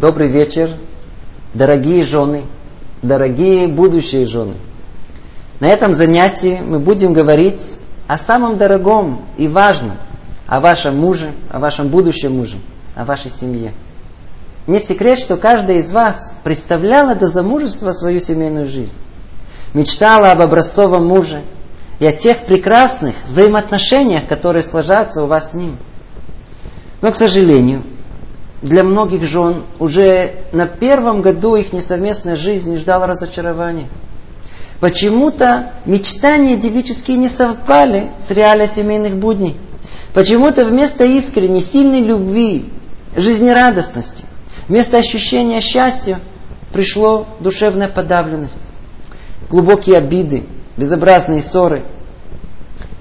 Добрый вечер, дорогие жены, дорогие будущие жены. На этом занятии мы будем говорить о самом дорогом и важном, о вашем муже, о вашем будущем муже, о вашей семье. Не секрет, что каждая из вас представляла до замужества свою семейную жизнь. Мечтала об образцовом муже и о тех прекрасных взаимоотношениях, которые сложатся у вас с ним. Но, к сожалению, для многих жен уже на первом году их несовместной жизни ждало разочарование. Почему-то мечтания девические не совпали с реалией семейных будней. Почему-то вместо искренней, сильной любви, жизнерадостности, вместо ощущения счастья пришло душевная подавленность, глубокие обиды, безобразные ссоры.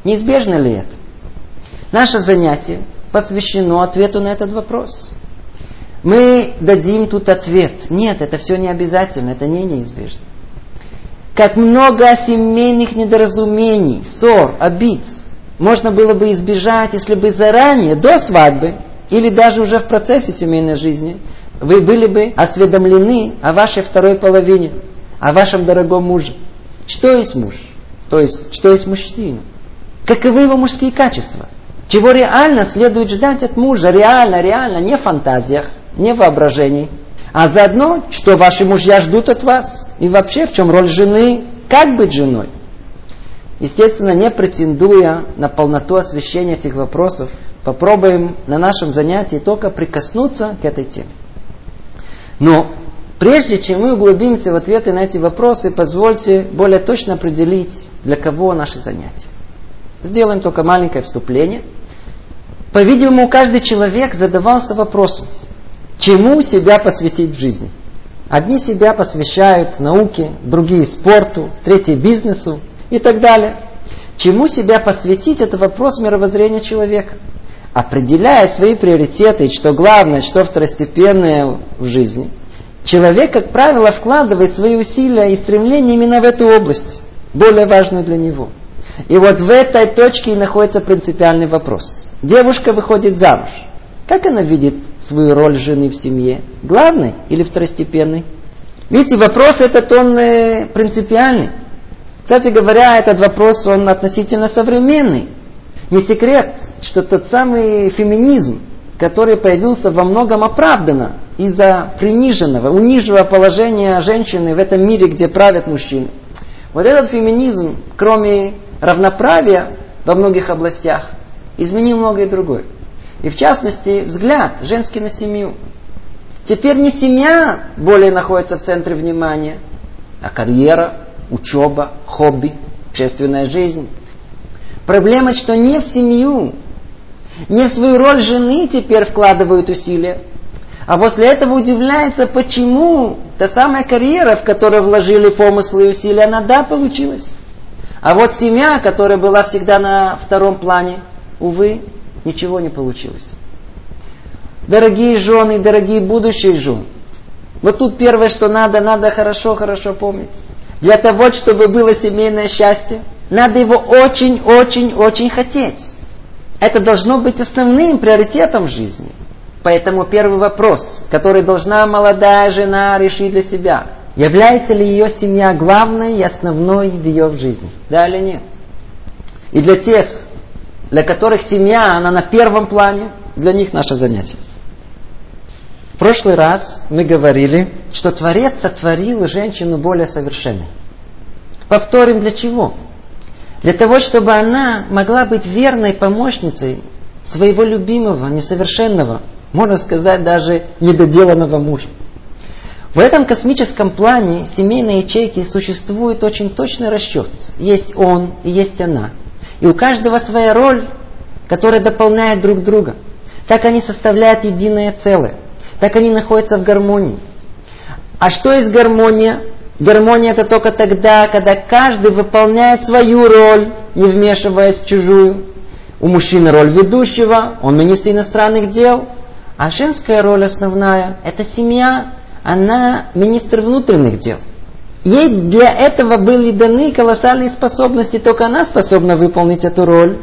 Неизбежно ли это? Наше занятие посвящено ответу на этот вопрос. Мы дадим тут ответ. Нет, это все не обязательно, это не неизбежно. Как много семейных недоразумений, ссор, обид можно было бы избежать, если бы заранее, до свадьбы, или даже уже в процессе семейной жизни, вы были бы осведомлены о вашей второй половине, о вашем дорогом муже. Что есть муж? То есть, что есть мужчина? Каковы его мужские качества? Чего реально следует ждать от мужа? Реально, реально, не в фантазиях, не в воображении. А заодно, что ваши мужья ждут от вас. И вообще, в чем роль жены, как быть женой. Естественно, не претендуя на полноту освещения этих вопросов, попробуем на нашем занятии только прикоснуться к этой теме. Но прежде чем мы углубимся в ответы на эти вопросы, позвольте более точно определить, для кого наши занятия. Сделаем только маленькое вступление. По-видимому, каждый человек задавался вопросом, чему себя посвятить в жизни. Одни себя посвящают науке, другие спорту, третьи бизнесу и так далее. Чему себя посвятить – это вопрос мировоззрения человека. Определяя свои приоритеты, что главное, что второстепенное в жизни, человек, как правило, вкладывает свои усилия и стремления именно в эту область, более важную для него. И вот в этой точке и находится принципиальный вопрос. Девушка выходит замуж. Как она видит свою роль жены в семье? Главной или второстепенной? Видите, вопрос этот, он э, принципиальный. Кстати говоря, этот вопрос, он относительно современный. Не секрет, что тот самый феминизм, который появился во многом оправданно из-за приниженного, униженного положения женщины в этом мире, где правят мужчины. Вот этот феминизм, кроме равноправия во многих областях, изменил многое другое. И в частности, взгляд женский на семью. Теперь не семья более находится в центре внимания, а карьера, учеба, хобби, общественная жизнь. Проблема, что не в семью, не в свою роль жены теперь вкладывают усилия, а после этого удивляется, почему та самая карьера, в которую вложили помыслы и усилия, она да, получилась. А вот семья, которая была всегда на втором плане, увы, ничего не получилось. Дорогие жены, дорогие будущие жены, вот тут первое, что надо, надо хорошо-хорошо помнить. Для того, чтобы было семейное счастье, надо его очень-очень-очень хотеть. Это должно быть основным приоритетом в жизни. Поэтому первый вопрос, который должна молодая жена решить для себя, является ли ее семья главной и основной в ее жизни, да или нет. И для тех, для которых семья, она на первом плане, для них наше занятие. В прошлый раз мы говорили, что Творец сотворил женщину более совершенной. Повторим для чего? Для того, чтобы она могла быть верной помощницей своего любимого, несовершенного, можно сказать, даже недоделанного мужа. В этом космическом плане семейной ячейки существует очень точный расчет. Есть он и есть она. И у каждого своя роль, которая дополняет друг друга. Так они составляют единое целое. Так они находятся в гармонии. А что есть гармония? Гармония это только тогда, когда каждый выполняет свою роль, не вмешиваясь в чужую. У мужчины роль ведущего, он министр иностранных дел. А женская роль основная – это семья, она министр внутренних дел. Ей для этого были даны колоссальные способности, только она способна выполнить эту роль.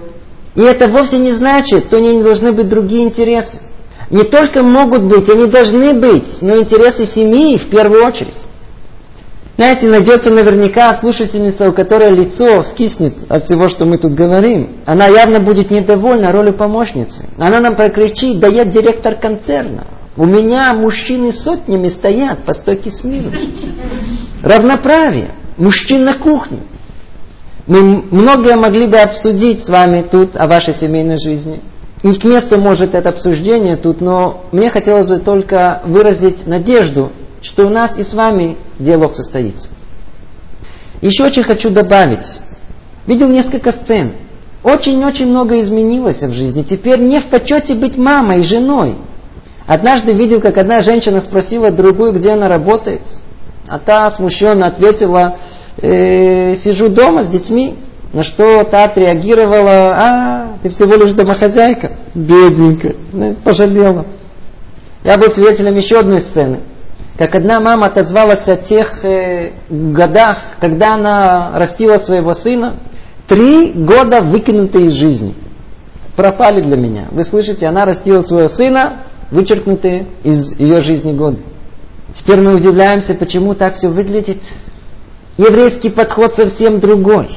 И это вовсе не значит, что у нее не должны быть другие интересы. не только могут быть, они должны быть, но интересы семьи в первую очередь. Знаете, найдется наверняка слушательница, у которой лицо скиснет от всего, что мы тут говорим. Она явно будет недовольна ролью помощницы. Она нам прокричит, да я директор концерна. У меня мужчины сотнями стоят по стойке смирно. Равноправие. Мужчин на кухне. Мы многое могли бы обсудить с вами тут о вашей семейной жизни. Не к месту может это обсуждение тут, но мне хотелось бы только выразить надежду, что у нас и с вами диалог состоится. Еще очень хочу добавить. Видел несколько сцен. Очень-очень много изменилось в жизни. Теперь не в почете быть мамой и женой. Однажды видел, как одна женщина спросила другую, где она работает. А та смущенно ответила, э, сижу дома с детьми. На что та отреагировала, а, ты всего лишь домохозяйка. Бедненькая, пожалела. Я был свидетелем еще одной сцены как одна мама отозвалась о тех э, годах, когда она растила своего сына, три года выкинутые из жизни. Пропали для меня. Вы слышите, она растила своего сына, вычеркнутые из ее жизни годы. Теперь мы удивляемся, почему так все выглядит. Еврейский подход совсем другой.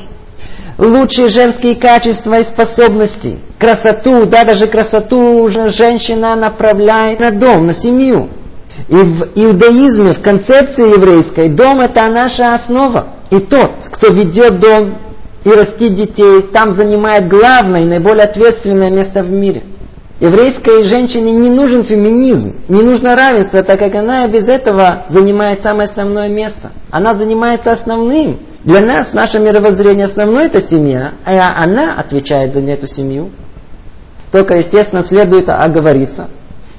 Лучшие женские качества и способности, красоту, да, даже красоту женщина направляет на дом, на семью. И в иудаизме, в концепции еврейской, дом это наша основа. И тот, кто ведет дом и растит детей, там занимает главное и наиболее ответственное место в мире. Еврейской женщине не нужен феминизм, не нужно равенство, так как она без этого занимает самое основное место. Она занимается основным. Для нас, наше мировоззрение основное это семья, а она отвечает за эту семью. Только, естественно, следует оговориться,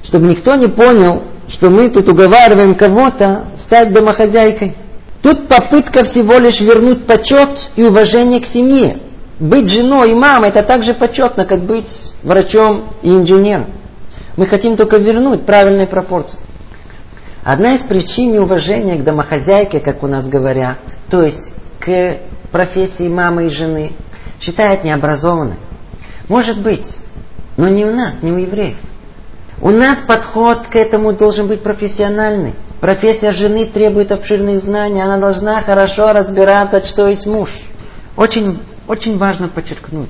чтобы никто не понял, что мы тут уговариваем кого-то стать домохозяйкой. Тут попытка всего лишь вернуть почет и уважение к семье. Быть женой и мамой это так же почетно, как быть врачом и инженером. Мы хотим только вернуть правильные пропорции. Одна из причин неуважения к домохозяйке, как у нас говорят, то есть к профессии мамы и жены, считает необразованной. Может быть, но не у нас, не у евреев. У нас подход к этому должен быть профессиональный. Профессия жены требует обширных знаний, она должна хорошо разбираться, что есть муж. Очень, очень важно подчеркнуть,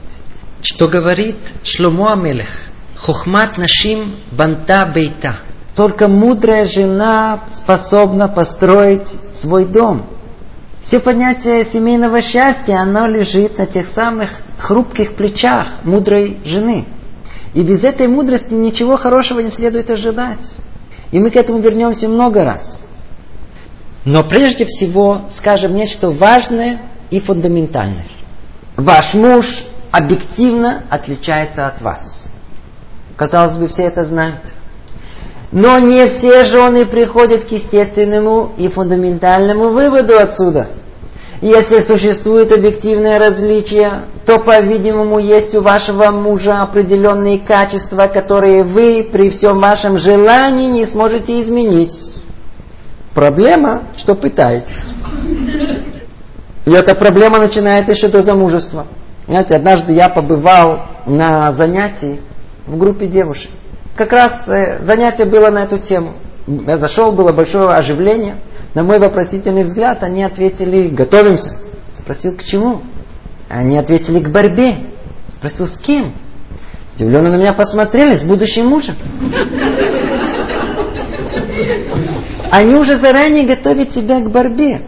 что говорит Шломо Амелех, Хохмат нашим банта бейта. Только мудрая жена способна построить свой дом. Все понятие семейного счастья, оно лежит на тех самых хрупких плечах мудрой жены. И без этой мудрости ничего хорошего не следует ожидать. И мы к этому вернемся много раз. Но прежде всего скажем нечто важное и фундаментальное. Ваш муж объективно отличается от вас. Казалось бы, все это знают. Но не все жены приходят к естественному и фундаментальному выводу отсюда – если существует объективное различие, то, по-видимому, есть у вашего мужа определенные качества, которые вы при всем вашем желании не сможете изменить. Проблема, что пытаетесь. И эта проблема начинается еще до замужества. Знаете, однажды я побывал на занятии в группе девушек. Как раз э, занятие было на эту тему. Я зашел, было большое оживление – на мой вопросительный взгляд они ответили, готовимся. Спросил, к чему? Они ответили, к борьбе. Спросил, с кем? Удивленно на меня посмотрели, с будущим мужем. Они уже заранее готовят себя к борьбе.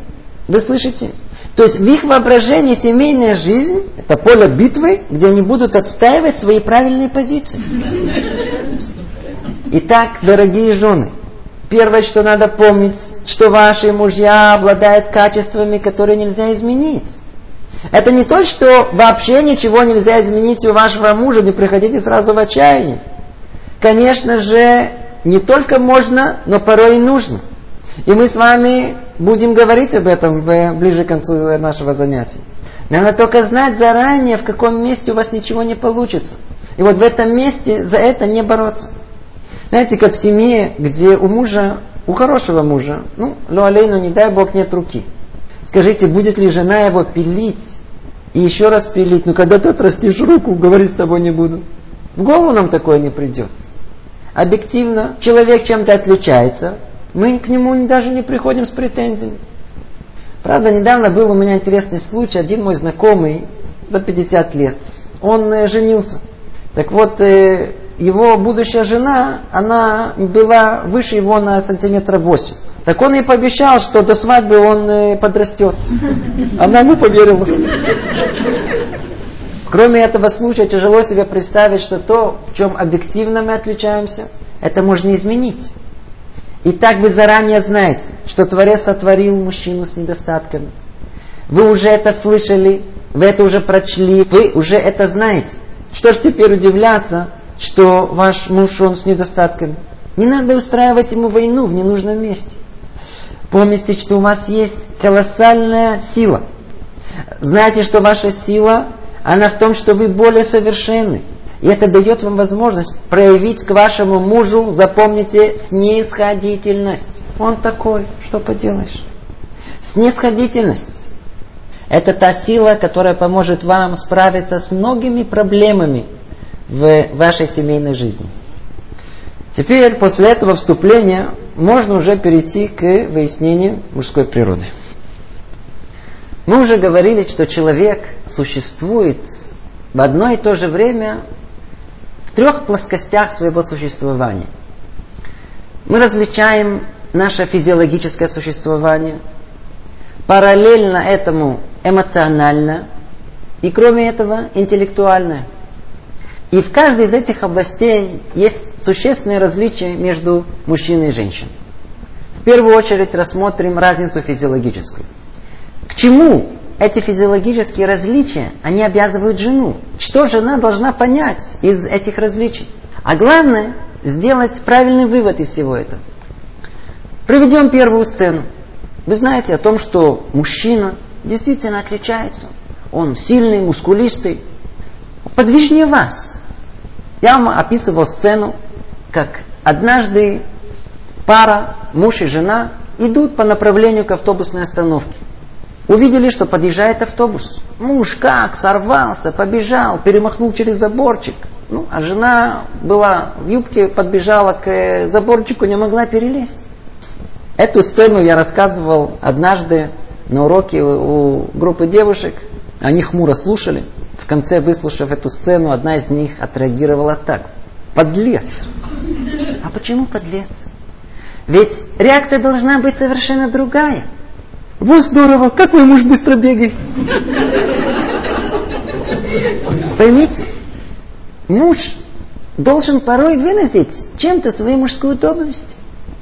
Вы слышите? То есть в их воображении семейная жизнь – это поле битвы, где они будут отстаивать свои правильные позиции. Итак, дорогие жены – Первое, что надо помнить, что ваши мужья обладают качествами, которые нельзя изменить. Это не то, что вообще ничего нельзя изменить у вашего мужа, не приходите сразу в отчаяние. Конечно же, не только можно, но порой и нужно. И мы с вами будем говорить об этом ближе к концу нашего занятия. Надо только знать заранее, в каком месте у вас ничего не получится. И вот в этом месте за это не бороться. Знаете, как в семье, где у мужа, у хорошего мужа, ну, ну алейну, не дай Бог, нет руки. Скажите, будет ли жена его пилить и еще раз пилить? Ну, когда ты отрастишь руку, говорить с тобой не буду. В голову нам такое не придет. объективно человек чем-то отличается, мы к нему даже не приходим с претензиями. Правда, недавно был у меня интересный случай. Один мой знакомый за 50 лет, он э, женился. Так вот, э, его будущая жена, она была выше его на сантиметра 8. Так он ей пообещал, что до свадьбы он э, подрастет. Она ему поверила. Кроме этого случая, тяжело себе представить, что то, в чем объективно мы отличаемся, это можно изменить. И так вы заранее знаете, что Творец сотворил мужчину с недостатками. Вы уже это слышали, вы это уже прочли, вы уже это знаете. Что ж теперь удивляться, что ваш муж, он с недостатками? Не надо устраивать ему войну в ненужном месте. Помните, что у вас есть колоссальная сила. Знаете, что ваша сила, она в том, что вы более совершенны. И это дает вам возможность проявить к вашему мужу, запомните, снисходительность. Он такой, что поделаешь. Снисходительность. Это та сила, которая поможет вам справиться с многими проблемами в вашей семейной жизни. Теперь, после этого вступления, можно уже перейти к выяснению мужской природы. Мы уже говорили, что человек существует в одно и то же время трех плоскостях своего существования. Мы различаем наше физиологическое существование, параллельно этому эмоционально и кроме этого интеллектуальное. И в каждой из этих областей есть существенные различия между мужчиной и женщиной. В первую очередь рассмотрим разницу физиологическую. К чему эти физиологические различия, они обязывают жену. Что жена должна понять из этих различий? А главное, сделать правильный вывод из всего этого. Приведем первую сцену. Вы знаете о том, что мужчина действительно отличается. Он сильный, мускулистый, подвижнее вас. Я вам описывал сцену, как однажды пара, муж и жена, идут по направлению к автобусной остановке. Увидели, что подъезжает автобус. Муж как, сорвался, побежал, перемахнул через заборчик. Ну, а жена была в юбке, подбежала к э, заборчику, не могла перелезть. Эту сцену я рассказывал однажды на уроке у группы девушек. Они хмуро слушали. В конце, выслушав эту сцену, одна из них отреагировала так. Подлец. А почему подлец? Ведь реакция должна быть совершенно другая. Вот здорово, как мой муж быстро бегает. Поймите, муж должен порой выразить чем-то свою мужскую доблесть.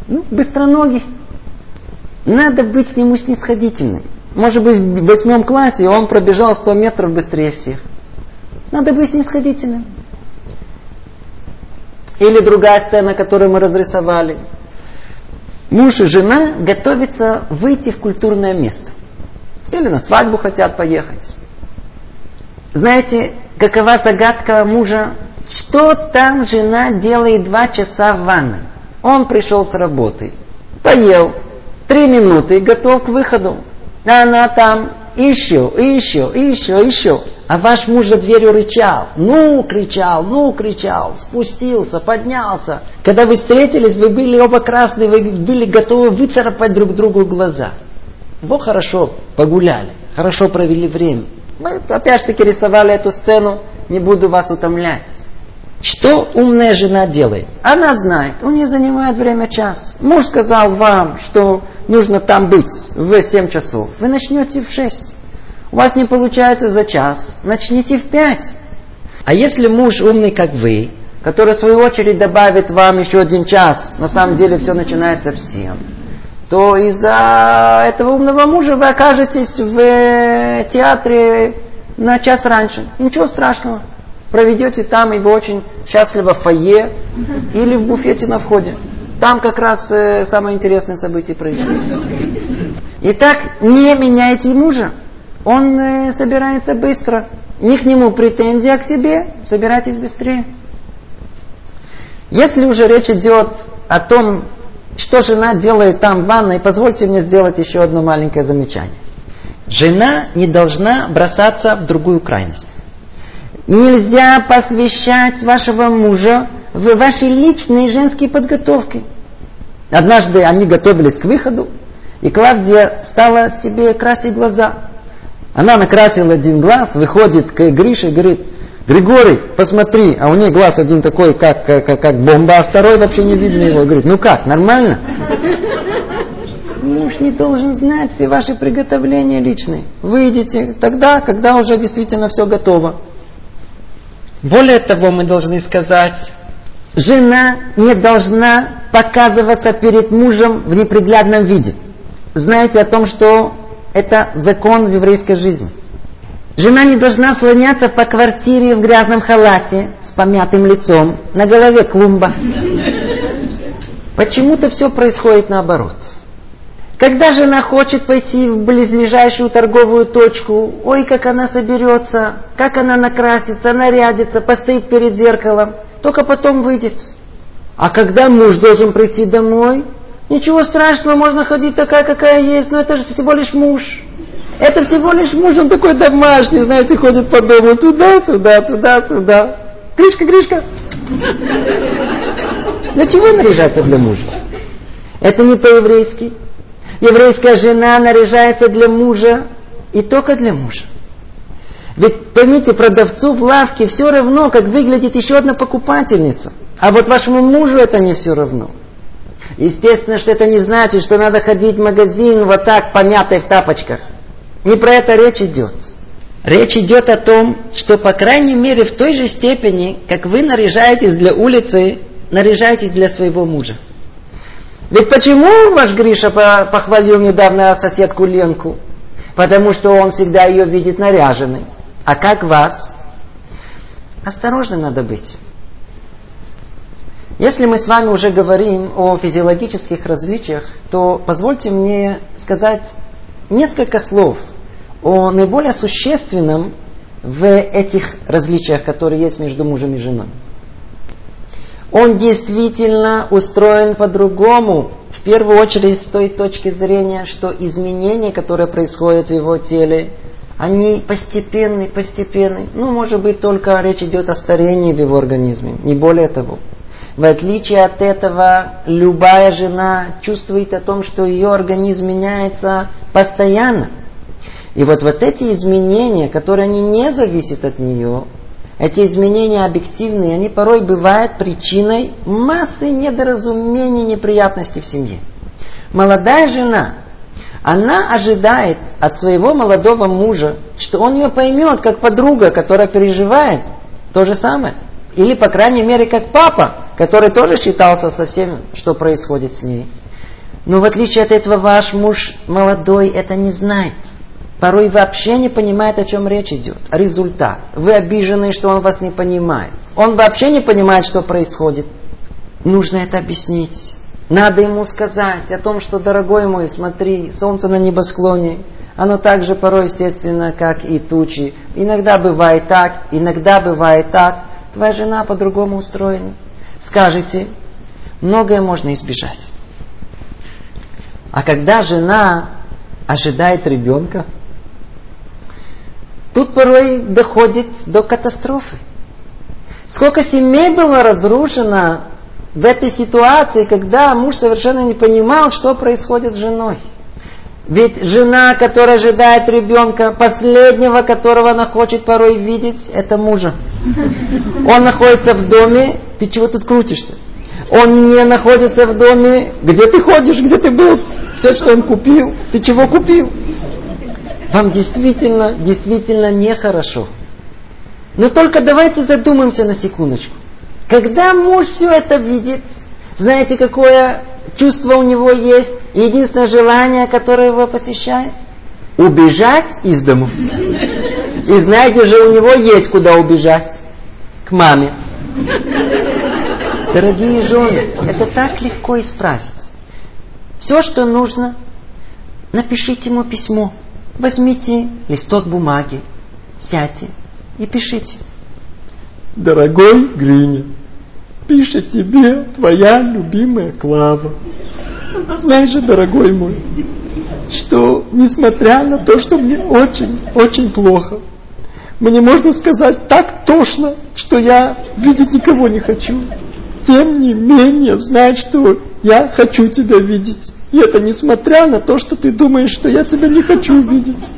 Ну, быстроногий. Надо быть к нему снисходительным. Может быть, в восьмом классе он пробежал 100 метров быстрее всех. Надо быть снисходительным. Или другая сцена, которую мы разрисовали муж и жена готовятся выйти в культурное место. Или на свадьбу хотят поехать. Знаете, какова загадка мужа? Что там жена делает два часа в ванной? Он пришел с работы, поел, три минуты готов к выходу. А она там еще, еще, еще, еще. А ваш муж за дверью рычал. Ну, кричал, ну, кричал. Спустился, поднялся. Когда вы встретились, вы были оба красные, вы были готовы выцарапать друг другу глаза. Вы хорошо погуляли, хорошо провели время. Мы опять таки рисовали эту сцену, не буду вас утомлять. Что умная жена делает? Она знает, у нее занимает время час. Муж сказал вам, что нужно там быть в 7 часов. Вы начнете в 6. У вас не получается за час, начните в пять. А если муж умный, как вы, который в свою очередь добавит вам еще один час, на самом деле все начинается в семь, то из-за этого умного мужа вы окажетесь в э, театре на час раньше. Ничего страшного. Проведете там, вы очень счастливо в фойе или в буфете на входе. Там как раз э, самое интересное событие происходит. Итак, не меняйте мужа он э, собирается быстро. Не к нему претензия, а к себе. Собирайтесь быстрее. Если уже речь идет о том, что жена делает там в ванной, позвольте мне сделать еще одно маленькое замечание. Жена не должна бросаться в другую крайность. Нельзя посвящать вашего мужа в вашей личной женской подготовке. Однажды они готовились к выходу, и Клавдия стала себе красить глаза. Она накрасила один глаз, выходит к Грише и говорит, Григорий, посмотри, а у нее глаз один такой, как, как, как бомба, а второй вообще не видно его. Говорит, ну как, нормально? Муж не должен знать все ваши приготовления личные. Выйдите тогда, когда уже действительно все готово. Более того, мы должны сказать, жена не должна показываться перед мужем в неприглядном виде. Знаете о том, что это закон в еврейской жизни. Жена не должна слоняться по квартире в грязном халате с помятым лицом, на голове клумба. Почему-то все происходит наоборот. Когда жена хочет пойти в близлежащую торговую точку, ой, как она соберется, как она накрасится, нарядится, постоит перед зеркалом, только потом выйдет. А когда муж должен прийти домой, ничего страшного, можно ходить такая, какая есть, но это же всего лишь муж. Это всего лишь муж, он такой домашний, знаете, ходит по дому туда-сюда, туда-сюда. Гришка, Гришка. Для чего наряжаться для мужа? Это не по-еврейски. Еврейская жена наряжается для мужа и только для мужа. Ведь поймите, продавцу в лавке все равно, как выглядит еще одна покупательница. А вот вашему мужу это не все равно. Естественно, что это не значит, что надо ходить в магазин вот так, помятой в тапочках. Не про это речь идет. Речь идет о том, что по крайней мере в той же степени, как вы наряжаетесь для улицы, наряжаетесь для своего мужа. Ведь почему ваш Гриша похвалил недавно соседку Ленку? Потому что он всегда ее видит наряженной. А как вас? Осторожно надо быть. Если мы с вами уже говорим о физиологических различиях, то позвольте мне сказать несколько слов о наиболее существенном в этих различиях, которые есть между мужем и женой он действительно устроен по-другому. В первую очередь с той точки зрения, что изменения, которые происходят в его теле, они постепенны, постепенны. Ну, может быть, только речь идет о старении в его организме, не более того. В отличие от этого, любая жена чувствует о том, что ее организм меняется постоянно. И вот, вот эти изменения, которые они не зависят от нее, эти изменения объективные, они порой бывают причиной массы недоразумений, неприятностей в семье. Молодая жена, она ожидает от своего молодого мужа, что он ее поймет, как подруга, которая переживает то же самое. Или, по крайней мере, как папа, который тоже считался со всем, что происходит с ней. Но в отличие от этого, ваш муж молодой это не знает порой вообще не понимает, о чем речь идет. Результат. Вы обижены, что он вас не понимает. Он вообще не понимает, что происходит. Нужно это объяснить. Надо ему сказать о том, что, дорогой мой, смотри, солнце на небосклоне, оно так же порой естественно, как и тучи. Иногда бывает так, иногда бывает так. Твоя жена по-другому устроена. Скажите, многое можно избежать. А когда жена ожидает ребенка, Тут порой доходит до катастрофы. Сколько семей было разрушено в этой ситуации, когда муж совершенно не понимал, что происходит с женой. Ведь жена, которая ожидает ребенка, последнего, которого она хочет порой видеть, это мужа. Он находится в доме, ты чего тут крутишься? Он не находится в доме, где ты ходишь, где ты был. Все, что он купил, ты чего купил? Вам действительно, действительно нехорошо. Но только давайте задумаемся на секундочку. Когда муж все это видит, знаете, какое чувство у него есть, единственное желание, которое его посещает? Убежать из дому. И знаете же, у него есть куда убежать. К маме. Дорогие жены, это так легко исправить. Все, что нужно, напишите ему письмо. Возьмите листок бумаги, сядьте и пишите. Дорогой Гриня, пишет тебе твоя любимая Клава. Знаешь же, дорогой мой, что несмотря на то, что мне очень, очень плохо, мне можно сказать так тошно, что я видеть никого не хочу. тем не менее знай, что я хочу тебя видеть. И это несмотря на то, что ты думаешь, что я тебя не хочу видеть.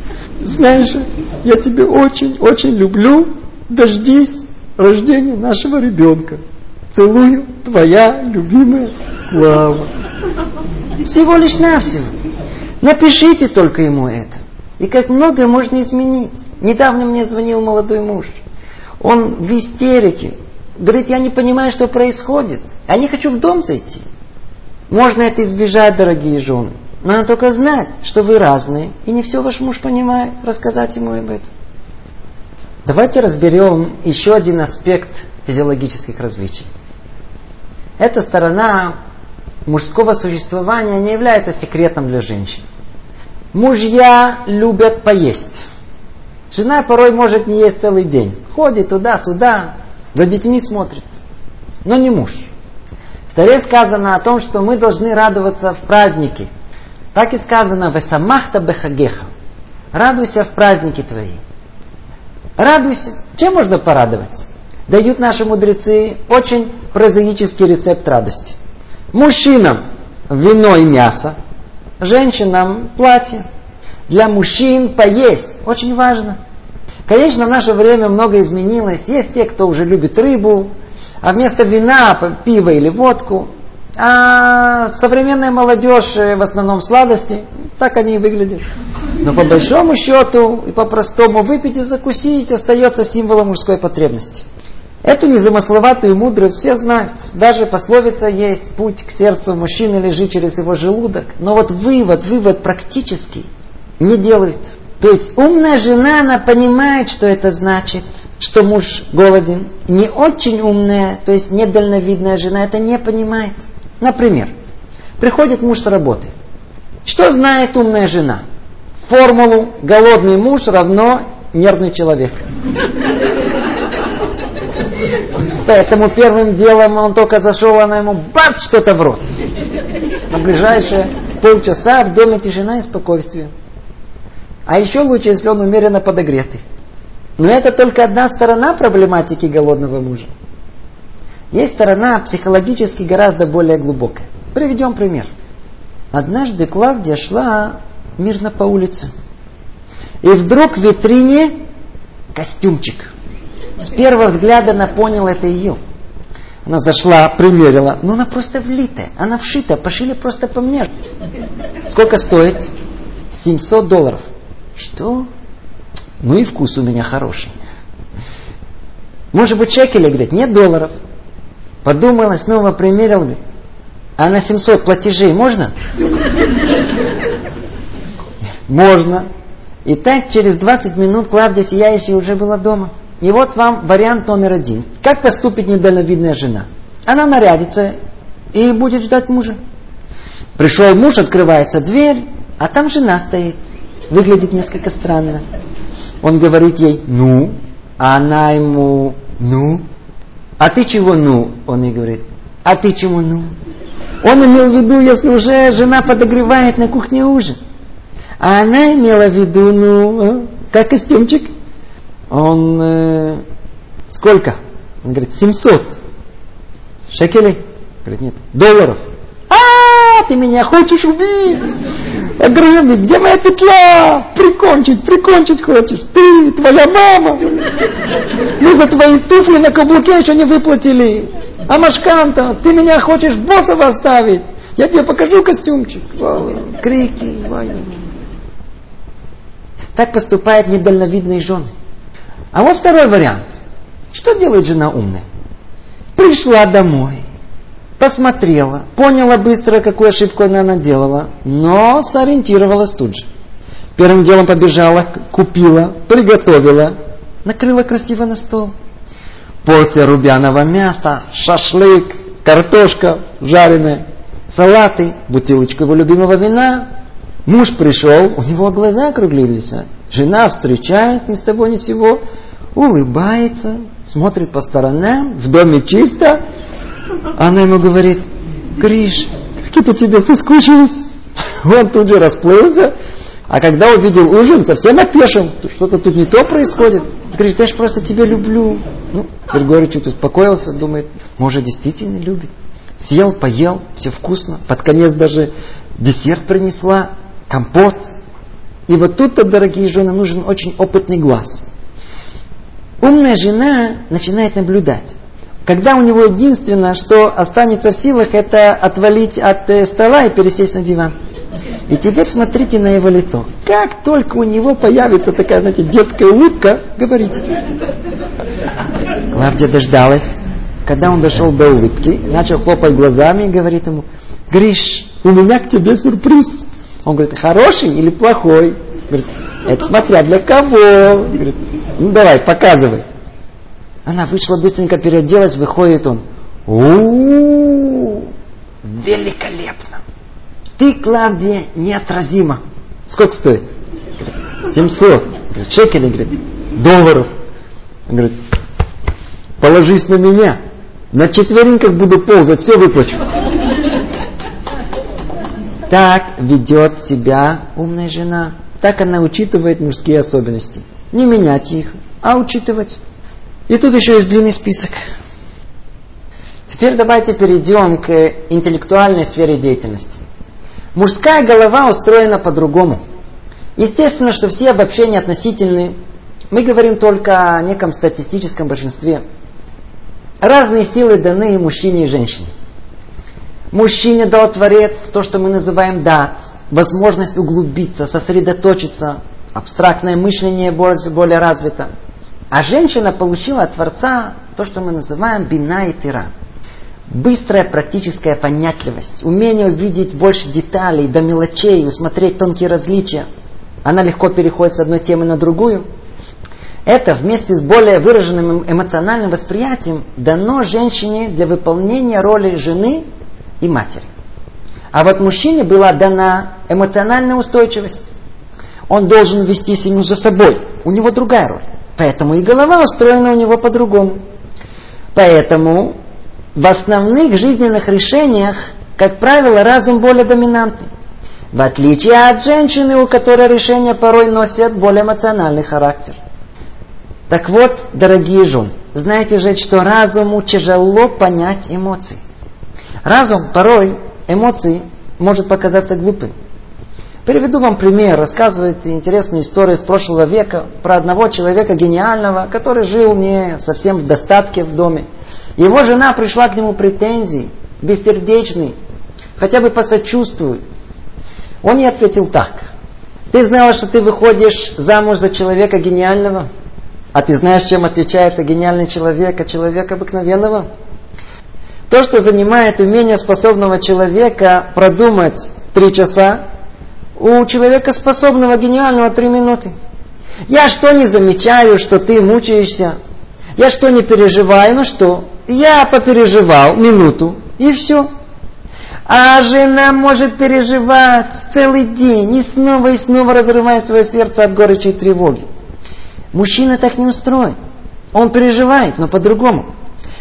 Знаешь, я тебя очень-очень люблю. Дождись рождения нашего ребенка. Целую, твоя любимая Клава. Всего лишь навсего. Напишите только ему это. И как многое можно изменить. Недавно мне звонил молодой муж. Он в истерике. Говорит, я не понимаю, что происходит. Я не хочу в дом зайти. Можно это избежать, дорогие жены. Надо только знать, что вы разные, и не все ваш муж понимает, рассказать ему об этом. Давайте разберем еще один аспект физиологических различий. Эта сторона мужского существования не является секретом для женщин. Мужья любят поесть. Жена порой может не есть целый день. Ходит туда-сюда, за детьми смотрит. Но не муж. В Таре сказано о том, что мы должны радоваться в празднике. Так и сказано «Весамахта бехагеха» Радуйся в празднике твои. Радуйся. Чем можно порадоваться? Дают наши мудрецы очень прозаический рецепт радости. Мужчинам вино и мясо, женщинам платье. Для мужчин поесть очень важно. Конечно, в наше время много изменилось. Есть те, кто уже любит рыбу, а вместо вина пиво или водку. А современная молодежь э, в основном сладости, так они и выглядят. Но по большому счету и по-простому выпить и закусить остается символом мужской потребности. Эту незамысловатую мудрость все знают. Даже пословица есть, путь к сердцу мужчины лежит через его желудок. Но вот вывод, вывод практический не делают. То есть умная жена, она понимает, что это значит, что муж голоден. Не очень умная, то есть недальновидная жена это не понимает. Например, приходит муж с работы. Что знает умная жена? Формулу голодный муж равно нервный человек. Поэтому первым делом он только зашел, она ему бац, что-то в рот. На ближайшие полчаса в доме тишина и спокойствие. А еще лучше, если он умеренно подогретый. Но это только одна сторона проблематики голодного мужа. Есть сторона психологически гораздо более глубокая. Приведем пример. Однажды Клавдия шла мирно по улице. И вдруг в витрине костюмчик. С первого взгляда она поняла, это ее. Она зашла, примерила. Но она просто влитая. Она вшита. Пошили просто по мне. Сколько стоит? 700 долларов. Что? Ну и вкус у меня хороший. Может быть, шекели, говорит, нет долларов. Подумала, снова примерил, говорит, а на 700 платежей можно? Можно. И так через 20 минут Клавдия Сияющая уже была дома. И вот вам вариант номер один. Как поступит недальновидная жена? Она нарядится и будет ждать мужа. Пришел муж, открывается дверь, а там жена стоит выглядит несколько странно. Он говорит ей «ну», а она ему «ну». А ты чего «ну»? Он ей говорит. А ты чего «ну»? Он имел в виду, если уже жена подогревает на кухне ужин. А она имела в виду, ну, как костюмчик? Он, э, сколько? Он говорит, 700 шекелей. Говорит, нет, долларов. А, ты меня хочешь убить? ограбить, где моя петля? Прикончить, прикончить хочешь. Ты, твоя мама. Мы за твои туфли на каблуке еще не выплатили. А Машканта, ты меня хочешь боссов оставить? Я тебе покажу костюмчик. Крики. Так поступают недальновидные жены. А вот второй вариант. Что делает жена умная? Пришла домой посмотрела, поняла быстро, какую ошибку она наделала, но сориентировалась тут же. Первым делом побежала, купила, приготовила, накрыла красиво на стол. Порция рубяного мяса, шашлык, картошка жареная, салаты, бутылочка его любимого вина. Муж пришел, у него глаза округлились. Жена встречает ни с того ни с сего, улыбается, смотрит по сторонам, в доме чисто, она ему говорит, Гриш, как по тебе соскучилась. Он тут же расплылся, а когда увидел ужин, совсем опешил. Что-то тут не то происходит. говоришь, да я же просто тебя люблю. Ну, Григорий чуть успокоился, думает, может, действительно любит. Съел, поел, все вкусно. Под конец даже десерт принесла, компот. И вот тут-то, дорогие жены, нужен очень опытный глаз. Умная жена начинает наблюдать. Когда у него единственное, что останется в силах, это отвалить от э, стола и пересесть на диван. И теперь смотрите на его лицо. Как только у него появится такая, знаете, детская улыбка, говорите. Клавдия дождалась, когда он дошел до улыбки, начал хлопать глазами и говорит ему, Гриш, у меня к тебе сюрприз. Он говорит, хороший или плохой? Говорит, это смотря для кого. Говорит, ну давай, показывай. Она вышла быстренько переоделась, выходит он. У, великолепно. Ты, Клавдия, неотразима. Сколько стоит? 700. Говорит, шекелей, говорит, долларов. Он говорит, положись на меня. На четвереньках буду ползать, все выплачу. Так ведет себя умная жена. Так она учитывает мужские особенности. Не менять их, а учитывать. И тут еще есть длинный список. Теперь давайте перейдем к интеллектуальной сфере деятельности. Мужская голова устроена по-другому. Естественно, что все обобщения относительны. Мы говорим только о неком статистическом большинстве. Разные силы даны и мужчине и женщине. Мужчине дал Творец то, что мы называем дат, возможность углубиться, сосредоточиться, абстрактное мышление более развито. А женщина получила от Творца то, что мы называем бина и тира. Быстрая практическая понятливость, умение увидеть больше деталей, до мелочей, усмотреть тонкие различия. Она легко переходит с одной темы на другую. Это вместе с более выраженным эмоциональным восприятием дано женщине для выполнения роли жены и матери. А вот мужчине была дана эмоциональная устойчивость. Он должен вести семью за собой. У него другая роль. Поэтому и голова устроена у него по-другому. Поэтому в основных жизненных решениях, как правило, разум более доминантный. В отличие от женщины, у которой решения порой носят более эмоциональный характер. Так вот, дорогие жены, знаете же, что разуму тяжело понять эмоции. Разум порой эмоции может показаться глупым. Приведу вам пример. Рассказывает интересную историю из прошлого века про одного человека гениального, который жил не совсем в достатке в доме. Его жена пришла к нему претензий, бессердечный, хотя бы посочувствуй. Он ей ответил так. Ты знала, что ты выходишь замуж за человека гениального? А ты знаешь, чем отличается гениальный человек от человека обыкновенного? То, что занимает умение способного человека продумать три часа, у человека способного, гениального, три минуты. Я что не замечаю, что ты мучаешься? Я что не переживаю? Ну что? Я попереживал минуту, и все. А жена может переживать целый день, и снова и снова разрывая свое сердце от горечи и тревоги. Мужчина так не устроен. Он переживает, но по-другому.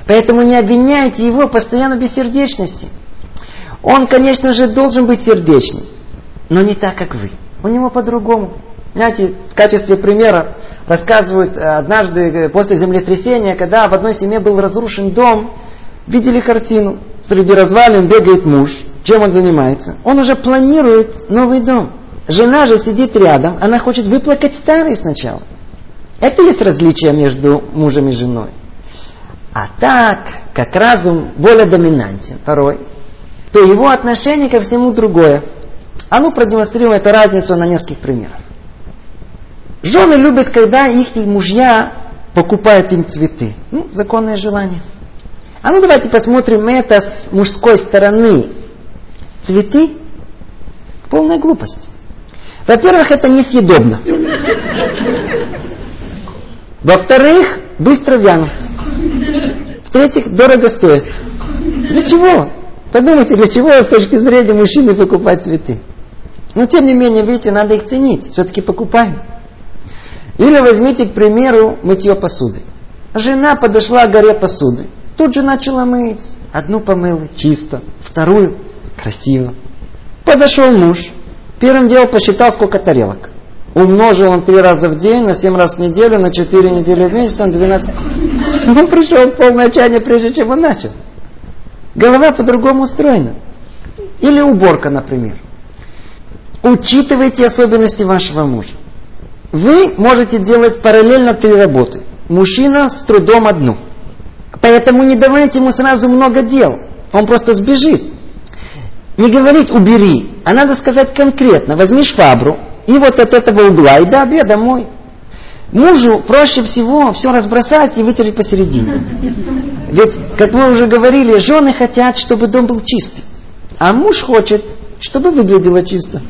Поэтому не обвиняйте его постоянно бессердечности. Он, конечно же, должен быть сердечным но не так, как вы. У него по-другому. Знаете, в качестве примера рассказывают, э, однажды э, после землетрясения, когда в одной семье был разрушен дом, видели картину. Среди развалин бегает муж. Чем он занимается? Он уже планирует новый дом. Жена же сидит рядом, она хочет выплакать старый сначала. Это есть различие между мужем и женой. А так, как разум более доминантен порой, то его отношение ко всему другое. А ну продемонстрируем эту разницу на нескольких примерах. Жены любят, когда их мужья покупают им цветы. Ну, законное желание. А ну давайте посмотрим это с мужской стороны. Цветы – полная глупость. Во-первых, это несъедобно. Во-вторых, быстро вянут. В-третьих, дорого стоит. Для чего? Подумайте, для чего с точки зрения мужчины покупать цветы? Но тем не менее, видите, надо их ценить. Все-таки покупаем. Или возьмите, к примеру, мытье посуды. Жена подошла к горе посуды. Тут же начала мыть. Одну помыла, чисто. Вторую, красиво. Подошел муж. Первым делом посчитал, сколько тарелок. Умножил он три раза в день, на семь раз в неделю, на четыре недели в месяц, на двенадцать. Он пришел в полное отчаяние, прежде чем он начал. Голова по-другому устроена. Или уборка, например. Учитывайте особенности вашего мужа. Вы можете делать параллельно три работы. Мужчина с трудом одну. Поэтому не давайте ему сразу много дел. Он просто сбежит. Не говорить «убери», а надо сказать конкретно. Возьми швабру, и вот от этого угла, и до обеда мой. Мужу проще всего все разбросать и вытереть посередине. Ведь, как мы уже говорили, жены хотят, чтобы дом был чистый. А муж хочет, чтобы выглядело чисто.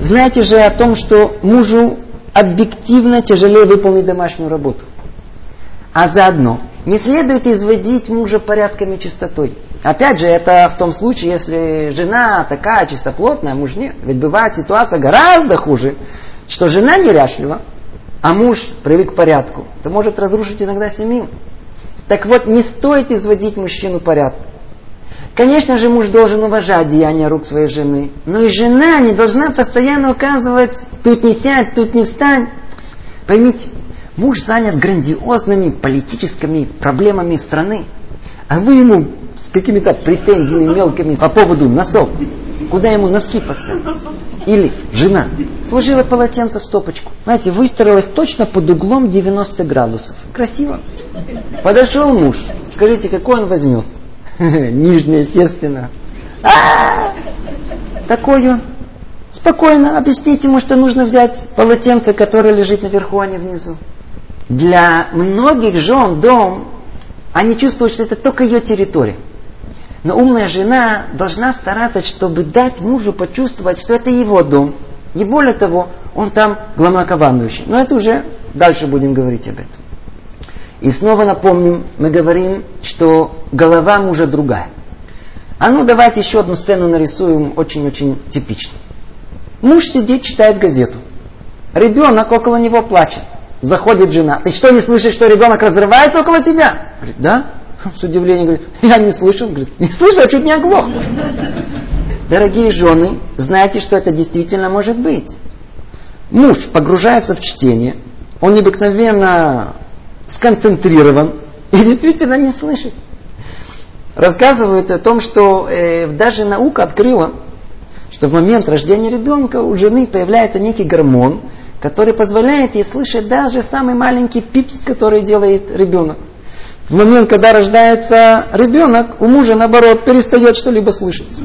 Знаете же о том, что мужу объективно тяжелее выполнить домашнюю работу. А заодно не следует изводить мужа порядками чистотой. Опять же, это в том случае, если жена такая чистоплотная, муж нет. Ведь бывает ситуация гораздо хуже, что жена неряшлива, а муж привык к порядку. Это может разрушить иногда семью. Так вот, не стоит изводить мужчину порядку. Конечно же, муж должен уважать деяния рук своей жены. Но и жена не должна постоянно указывать, тут не сядь, тут не встань. Поймите, муж занят грандиозными политическими проблемами страны. А вы ему с какими-то претензиями мелкими по поводу носов. Куда ему носки поставить? Или жена сложила полотенце в стопочку. Знаете, выстроила их точно под углом 90 градусов. Красиво. Подошел муж. Скажите, какой он возьмет? Нижний, естественно. А Такой он. Спокойно объясните ему, что нужно взять полотенце, которое лежит наверху, а не внизу. Для многих жен дом, они чувствуют, что это только ее территория. Но умная жена должна стараться, чтобы дать мужу почувствовать, что это его дом. И более того, он там главнокомандующий. Но это уже дальше будем говорить об этом. И снова напомним, мы говорим, что голова мужа другая. А ну давайте еще одну сцену нарисуем, очень-очень типично. Муж сидит, читает газету. Ребенок около него плачет. Заходит жена. Ты что, не слышишь, что ребенок разрывается около тебя? Говорит, да. С удивлением говорит, я не слышал. Говорит, не слышал, я чуть не оглох. Дорогие жены, знаете, что это действительно может быть. Муж погружается в чтение, он необыкновенно сконцентрирован и действительно не слышит. Рассказывают о том, что э, даже наука открыла, что в момент рождения ребенка у жены появляется некий гормон, который позволяет ей слышать даже самый маленький пипс, который делает ребенок. В момент, когда рождается ребенок, у мужа, наоборот, перестает что-либо слышать.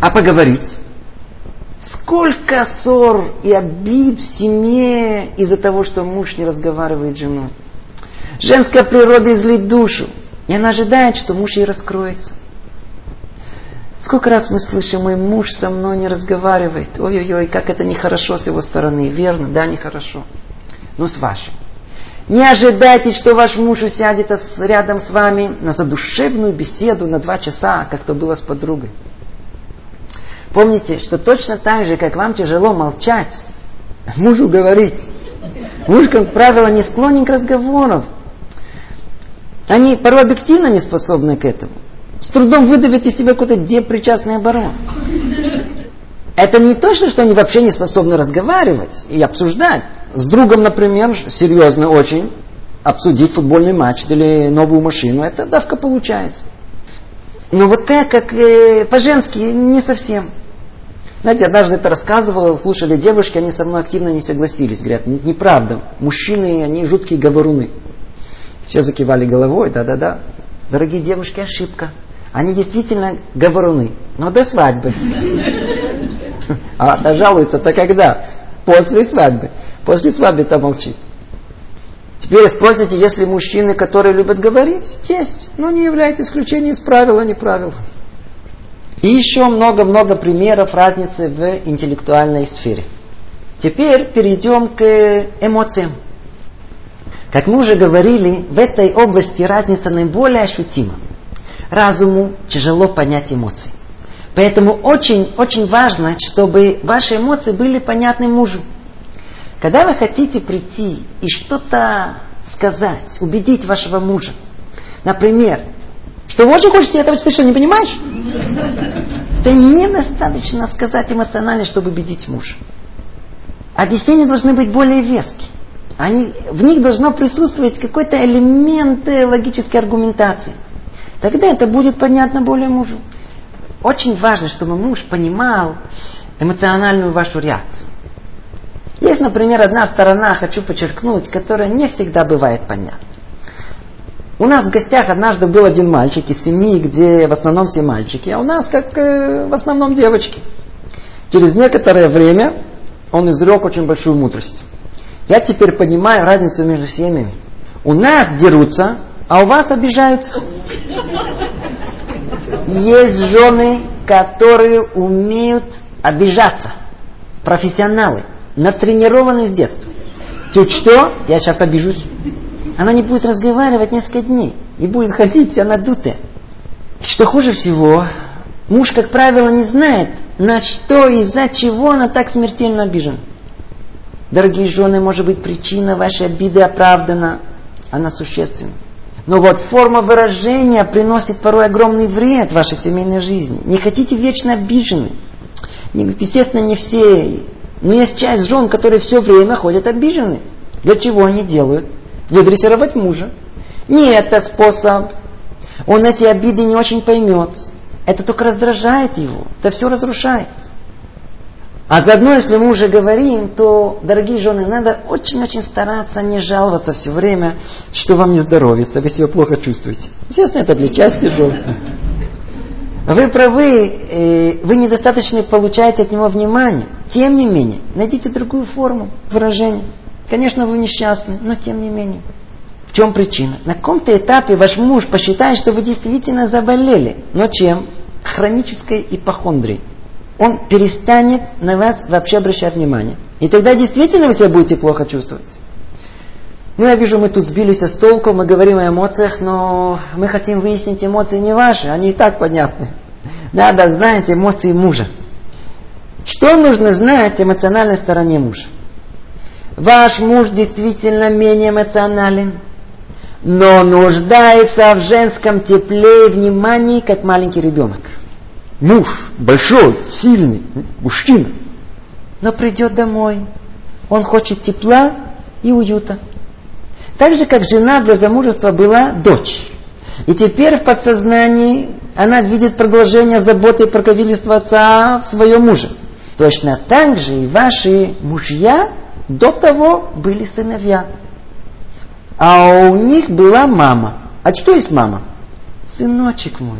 А поговорить? Сколько ссор и обид в семье из-за того, что муж не разговаривает с женой. Женская природа излит душу, и она ожидает, что муж ей раскроется. Сколько раз мы слышим, мой муж со мной не разговаривает. Ой-ой-ой, как это нехорошо с его стороны. Верно, да, нехорошо. Но с вашей. Не ожидайте, что ваш муж усядет рядом с вами на задушевную беседу на два часа, как то было с подругой. Помните, что точно так же, как вам тяжело молчать, мужу говорить. Муж, как правило, не склонен к разговорам. Они порой объективно не способны к этому. С трудом выдавят из себя какой-то депричастный оборот. Это не то, что они вообще не способны разговаривать и обсуждать. С другом, например, серьезно очень, обсудить футбольный матч или новую машину, это давка получается. Но вот так, как э, по-женски, не совсем. Знаете, однажды это рассказывал, слушали девушки, они со мной активно не согласились. Говорят, неправда, мужчины, они жуткие говоруны. Все закивали головой, да-да-да. Дорогие девушки, ошибка. Они действительно говоруны, но до свадьбы. А жалуются-то когда? После свадьбы. После свадьбы-то молчит. Теперь спросите, если мужчины, которые любят говорить, есть, но не является исключением из правила, не правил. И еще много-много примеров разницы в интеллектуальной сфере. Теперь перейдем к эмоциям. Как мы уже говорили, в этой области разница наиболее ощутима. Разуму тяжело понять эмоции. Поэтому очень-очень важно, чтобы ваши эмоции были понятны мужу. Когда вы хотите прийти и что-то сказать, убедить вашего мужа, например, что вы очень хочете этого, ты что, не понимаешь? Это недостаточно сказать эмоционально, чтобы убедить мужа. Объяснения должны быть более веские. Они, в них должно присутствовать какой-то элемент логической аргументации. Тогда это будет понятно более мужу. Очень важно, чтобы муж понимал эмоциональную вашу реакцию. Есть, например, одна сторона, хочу подчеркнуть, которая не всегда бывает понятна. У нас в гостях однажды был один мальчик из семьи, где в основном все мальчики, а у нас как э, в основном девочки. Через некоторое время он изрек очень большую мудрость. Я теперь понимаю разницу между семьями. У нас дерутся, а у вас обижаются. Есть жены, которые умеют обижаться. Профессионалы натренированы с детства. Чуть что, я сейчас обижусь. Она не будет разговаривать несколько дней. И будет ходить вся надутая. Что хуже всего, муж, как правило, не знает, на что и из-за чего она так смертельно обижена. Дорогие жены, может быть, причина вашей обиды оправдана, она существенна. Но вот форма выражения приносит порой огромный вред вашей семейной жизни. Не хотите вечно обижены. Естественно, не все но есть часть жен, которые все время ходят обижены. Для чего они делают? Выдрессировать мужа. Не это способ. Он эти обиды не очень поймет. Это только раздражает его. Это все разрушает. А заодно, если мы уже говорим, то, дорогие жены, надо очень-очень стараться не жаловаться все время, что вам не здоровится, вы себя плохо чувствуете. Естественно, это для части жен. Вы правы, э, вы недостаточно получаете от него внимания. Тем не менее, найдите другую форму выражения. Конечно, вы несчастны, но тем не менее. В чем причина? На каком-то этапе ваш муж посчитает, что вы действительно заболели. Но чем? Хронической ипохондрией. Он перестанет на вас вообще обращать внимание. И тогда действительно вы себя будете плохо чувствовать. Ну, я вижу, мы тут сбились с толку, мы говорим о эмоциях, но мы хотим выяснить эмоции не ваши, они и так понятны. Надо знать эмоции мужа. Что нужно знать эмоциональной стороне мужа? Ваш муж действительно менее эмоционален, но нуждается в женском тепле и внимании, как маленький ребенок. Муж большой, сильный, мужчина. Но придет домой, он хочет тепла и уюта. Так же, как жена для замужества была дочь. И теперь в подсознании она видит продолжение заботы и проковильства отца в своем муже. Точно так же и ваши мужья до того были сыновья. А у них была мама. А что есть мама? Сыночек мой,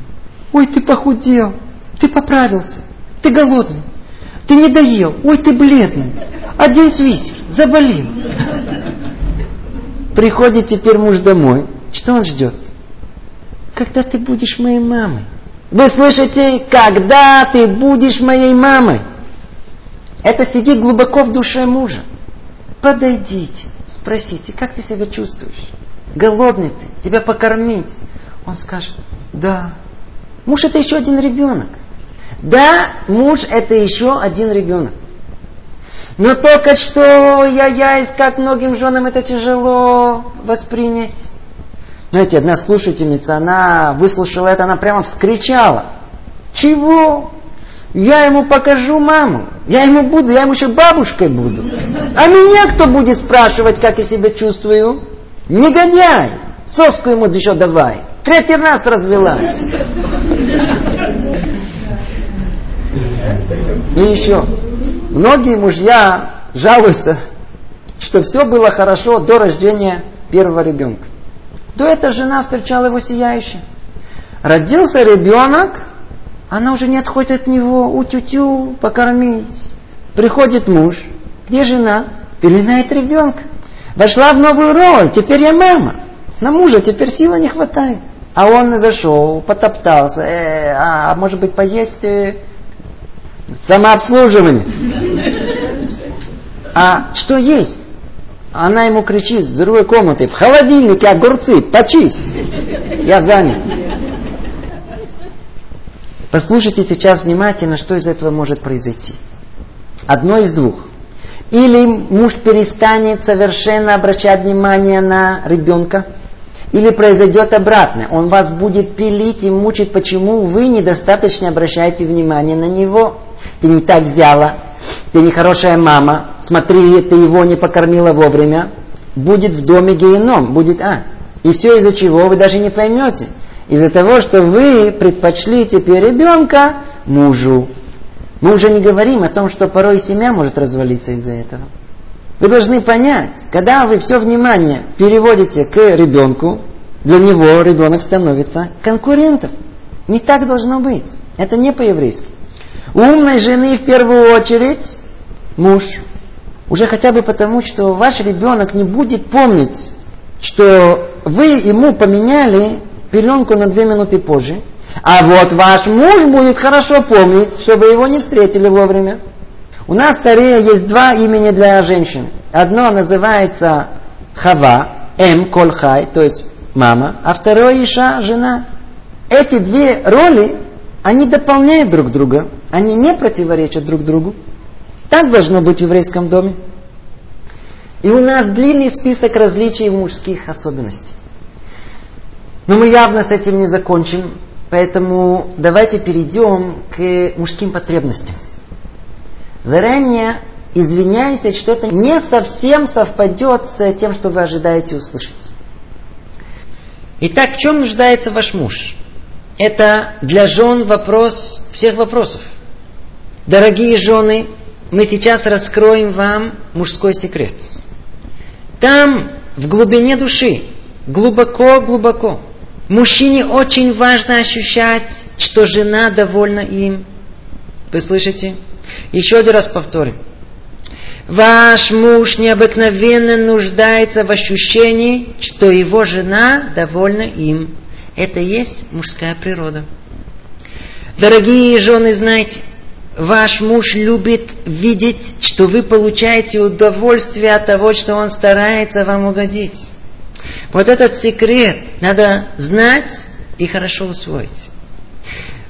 ой, ты похудел, ты поправился, ты голодный, ты не доел, ой, ты бледный, одень свитер, заболел. Приходит теперь муж домой. Что он ждет? Когда ты будешь моей мамой? Вы слышите? Когда ты будешь моей мамой? Это сидит глубоко в душе мужа. Подойдите, спросите, как ты себя чувствуешь? Голодный ты? Тебя покормить? Он скажет, да. Муж это еще один ребенок. Да, муж это еще один ребенок. Но только что я ясь, как многим женам это тяжело воспринять. Знаете, одна слушательница, она выслушала это, она прямо вскричала. Чего? Я ему покажу маму. Я ему буду, я ему еще бабушкой буду. А меня кто будет спрашивать, как я себя чувствую? Негодяй! Соску ему еще давай. Третий раз развелась. И еще. Многие мужья жалуются, что все было хорошо до рождения первого ребенка. До этого жена встречала его сияющим. Родился ребенок, она уже не отходит от него, утю-тю, покормить. Приходит муж, где жена? Пеленает ребенка. Вошла в новую роль, теперь я мама. На мужа теперь силы не хватает. А он зашел, потоптался, э, а может быть поесть э, Самообслуживание. А что есть? Она ему кричит с другой комнаты, в холодильнике огурцы, почисть. Я занят. Послушайте сейчас внимательно, что из этого может произойти. Одно из двух. Или муж перестанет совершенно обращать внимание на ребенка, Или произойдет обратное. Он вас будет пилить и мучить, почему вы недостаточно обращаете внимание на него. Ты не так взяла, ты нехорошая мама, смотри, ты его не покормила вовремя. Будет в доме геном, будет ад. И все из-за чего вы даже не поймете. Из-за того, что вы предпочли теперь ребенка мужу. Мы уже не говорим о том, что порой семья может развалиться из-за этого. Вы должны понять, когда вы все внимание переводите к ребенку, для него ребенок становится конкурентом. Не так должно быть. Это не по-еврейски. Умной жены в первую очередь муж. Уже хотя бы потому, что ваш ребенок не будет помнить, что вы ему поменяли пеленку на две минуты позже, а вот ваш муж будет хорошо помнить, что вы его не встретили вовремя. У нас в Таре есть два имени для женщин. Одно называется Хава, М, Колхай, то есть мама, а второе Иша, жена. Эти две роли, они дополняют друг друга, они не противоречат друг другу. Так должно быть в еврейском доме. И у нас длинный список различий мужских особенностей. Но мы явно с этим не закончим, поэтому давайте перейдем к мужским потребностям. Заранее извиняюсь, если что-то не совсем совпадет с тем, что вы ожидаете услышать. Итак, в чем нуждается ваш муж? Это для жен вопрос всех вопросов. Дорогие жены, мы сейчас раскроем вам мужской секрет. Там, в глубине души, глубоко-глубоко, мужчине очень важно ощущать, что жена довольна им. Вы слышите? Еще один раз повторим. Ваш муж необыкновенно нуждается в ощущении, что его жена довольна им. Это есть мужская природа. Дорогие жены, знайте, ваш муж любит видеть, что вы получаете удовольствие от того, что он старается вам угодить. Вот этот секрет надо знать и хорошо усвоить.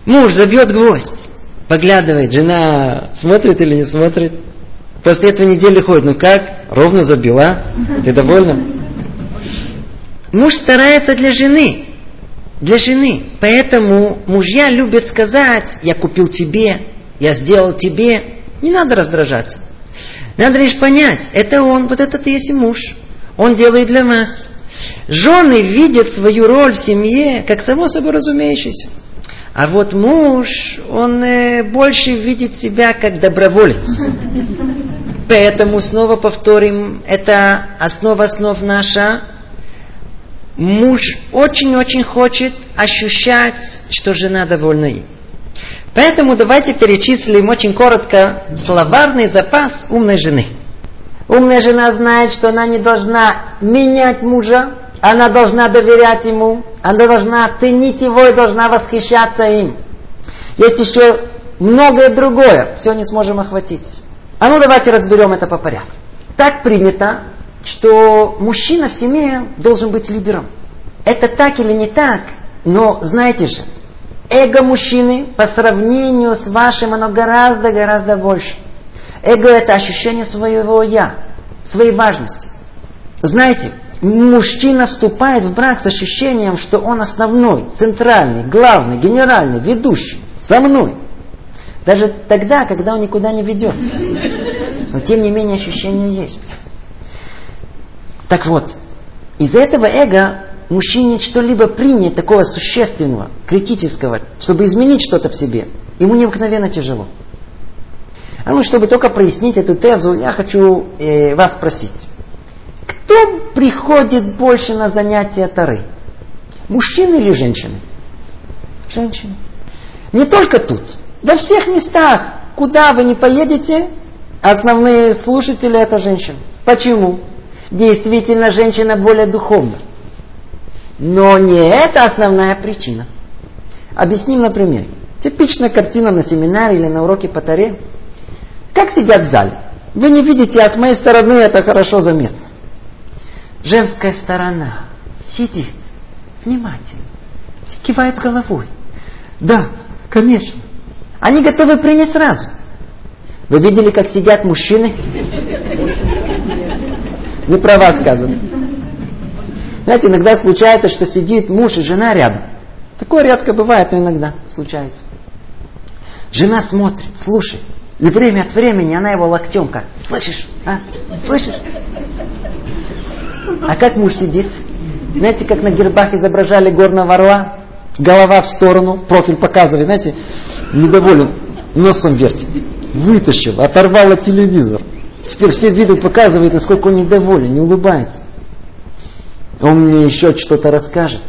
Муж забьет гвоздь, поглядывает, жена смотрит или не смотрит. После этого недели ходит, ну как, ровно забила, ты довольна? Муж старается для жены, для жены. Поэтому мужья любят сказать, я купил тебе, я сделал тебе. Не надо раздражаться. Надо лишь понять, это он, вот этот и есть муж. Он делает для вас. Жены видят свою роль в семье, как само собой разумеющееся. А вот муж, он э, больше видит себя как доброволец. Поэтому снова повторим, это основа основ наша. Муж очень-очень хочет ощущать, что жена довольна им. Поэтому давайте перечислим очень коротко словарный запас умной жены. Умная жена знает, что она не должна менять мужа, она должна доверять ему, она должна ценить его и должна восхищаться им. Есть еще многое другое, все не сможем охватить. А ну давайте разберем это по порядку. Так принято, что мужчина в семье должен быть лидером. Это так или не так, но знаете же, Эго мужчины по сравнению с вашим, оно гораздо-гораздо больше. Эго это ощущение своего я, своей важности. Знаете, мужчина вступает в брак с ощущением, что он основной, центральный, главный, генеральный, ведущий, со мной. Даже тогда, когда он никуда не ведет. Но тем не менее ощущение есть. Так вот, из этого эго мужчине что-либо принять такого существенного, критического, чтобы изменить что-то в себе, ему необыкновенно тяжело. А ну, чтобы только прояснить эту тезу, я хочу э, вас спросить. Кто приходит больше на занятия Тары? Мужчины или женщины? Женщины. Не только тут. Во всех местах, куда вы не поедете, основные слушатели это женщины. Почему? Действительно, женщина более духовна. Но не это основная причина. Объясним на примере. Типичная картина на семинаре или на уроке по таре. Как сидят в зале? Вы не видите, а с моей стороны это хорошо заметно. Женская сторона сидит внимательно, кивает головой. Да, конечно. Они готовы принять сразу. Вы видели, как сидят мужчины? Не про вас сказано. Знаете, иногда случается, что сидит муж и жена рядом. Такое редко бывает, но иногда случается. Жена смотрит, слушает. И время от времени она его локтем как, слышишь, а? Слышишь? А как муж сидит? Знаете, как на гербах изображали горного орла? Голова в сторону, профиль показывает, знаете, недоволен, носом вертит. Вытащил, оторвал от телевизора. Теперь все виды показывают, насколько он недоволен, не улыбается. Он мне еще что-то расскажет.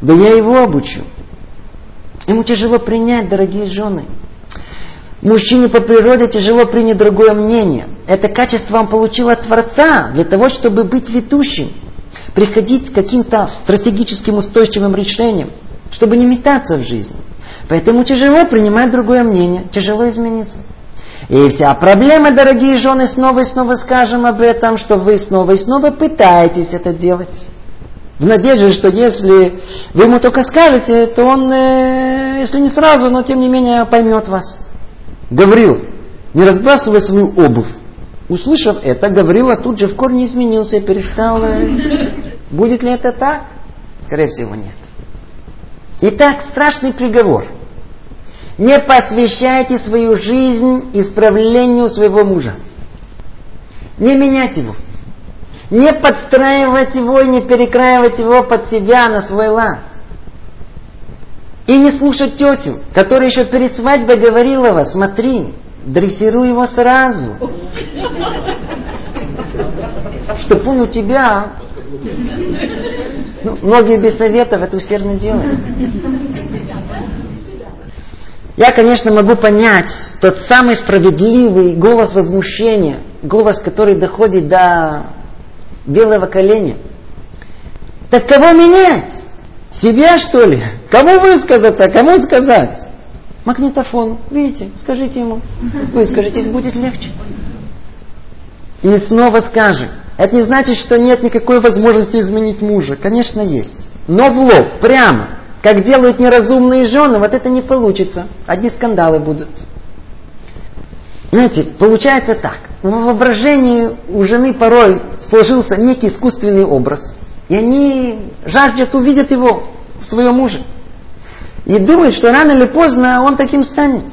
Да я его обучу. Ему тяжело принять, дорогие жены. Мужчине по природе тяжело принять другое мнение. Это качество он получил от Творца для того, чтобы быть ведущим, приходить к каким-то стратегическим устойчивым решениям, чтобы не метаться в жизни. Поэтому тяжело принимать другое мнение, тяжело измениться. И вся проблема, дорогие жены, снова и снова скажем об этом, что вы снова и снова пытаетесь это делать. В надежде, что если вы ему только скажете, то он, э, если не сразу, но тем не менее поймет вас. Гаврил, не разбрасывай свою обувь. Услышав это, Гаврила тут же в корне изменился и перестал... Э, будет ли это так? Скорее всего, нет. Итак, страшный приговор. Не посвящайте свою жизнь исправлению своего мужа. Не менять его. Не подстраивать его и не перекраивать его под себя на свой лад. И не слушать тетю, которая еще перед свадьбой говорила вас, смотри, дрессируй его сразу. Чтоб он у тебя... Ну, многие без советов это усердно делают. Я, конечно, могу понять тот самый справедливый голос возмущения, голос, который доходит до белого коленя. Так кого менять? Себя, что ли? Кому высказаться, кому сказать? Магнитофон, видите, скажите ему. Вы скажитесь, будет легче. И снова скажем. Это не значит, что нет никакой возможности изменить мужа. Конечно, есть. Но в лоб, прямо. Как делают неразумные жены, вот это не получится. Одни скандалы будут. Знаете, получается так. В воображении у жены порой сложился некий искусственный образ. И они жаждут увидеть его в своем муже. И думают, что рано или поздно он таким станет.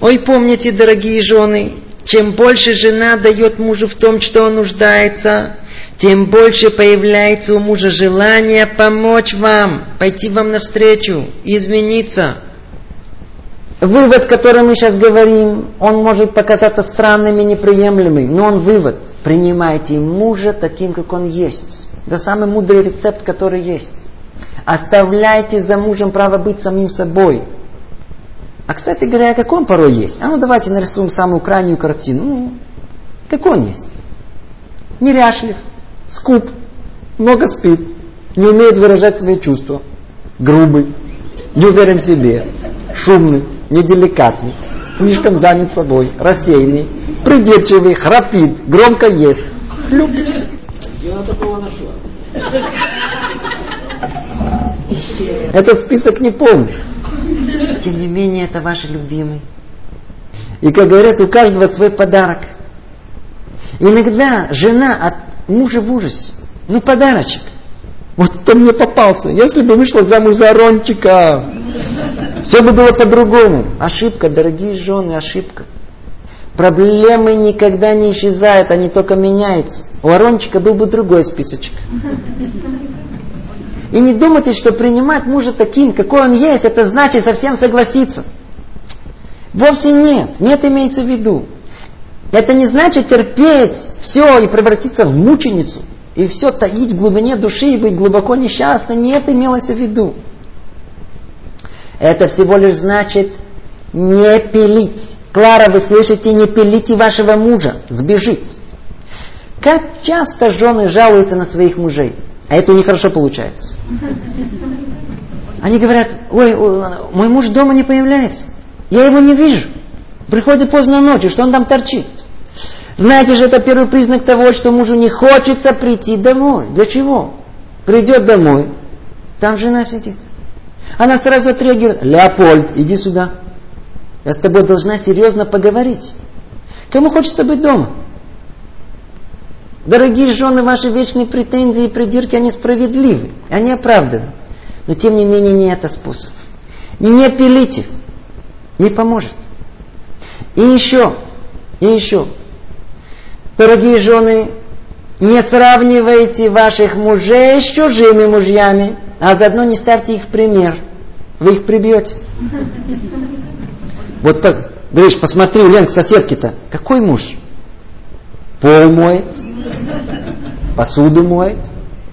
Ой, помните, дорогие жены, чем больше жена дает мужу в том, что он нуждается, тем больше появляется у мужа желание помочь вам, пойти вам навстречу, измениться. Вывод, который мы сейчас говорим, он может показаться странным и неприемлемым, но он вывод. Принимайте мужа таким, как он есть. Это самый мудрый рецепт, который есть. Оставляйте за мужем право быть самим собой. А, кстати говоря, как он порой есть? А ну давайте нарисуем самую крайнюю картину. Ну, как он есть? Неряшлив, скуп, много спит, не умеет выражать свои чувства, грубый, не уверен в себе, шумный, неделикатный, слишком занят собой, рассеянный, придирчивый, храпит, громко ест. Хлюп. Я такого нашла. Этот список не помню. Тем не менее, это ваши любимые. И, как говорят, у каждого свой подарок. Иногда жена от мужа в ужасе. Ну, подарочек. Вот кто мне попался. Если бы вышла замуж за Рончика, все бы было по-другому. Ошибка, дорогие жены, ошибка. Проблемы никогда не исчезают, они только меняются. У Арончика был бы другой списочек. И не думайте, что принимать мужа таким, какой он есть, это значит совсем согласиться. Вовсе нет. Нет имеется в виду. Это не значит терпеть все и превратиться в мученицу. И все таить в глубине души и быть глубоко несчастной. Не это имелось в виду. Это всего лишь значит не пилить. Клара, вы слышите, не пилите вашего мужа, сбежить. Как часто жены жалуются на своих мужей, а это у них хорошо получается. Они говорят, ой, мой муж дома не появляется, я его не вижу. Приходит поздно ночью, что он там торчит. Знаете же, это первый признак того, что мужу не хочется прийти домой. Для чего? Придет домой, там жена сидит. Она сразу отреагирует, Леопольд, иди сюда. Я с тобой должна серьезно поговорить. Кому хочется быть дома? Дорогие жены, ваши вечные претензии и придирки, они справедливы, они оправданы. Но тем не менее не это способ. Не пилите, не поможет. И еще, и еще. Дорогие жены, не сравнивайте ваших мужей с чужими мужьями, а заодно не ставьте их пример. Вы их прибьете. Вот, говоришь, посмотри у Ленк соседки-то. Какой муж? Пол моет, посуду моет,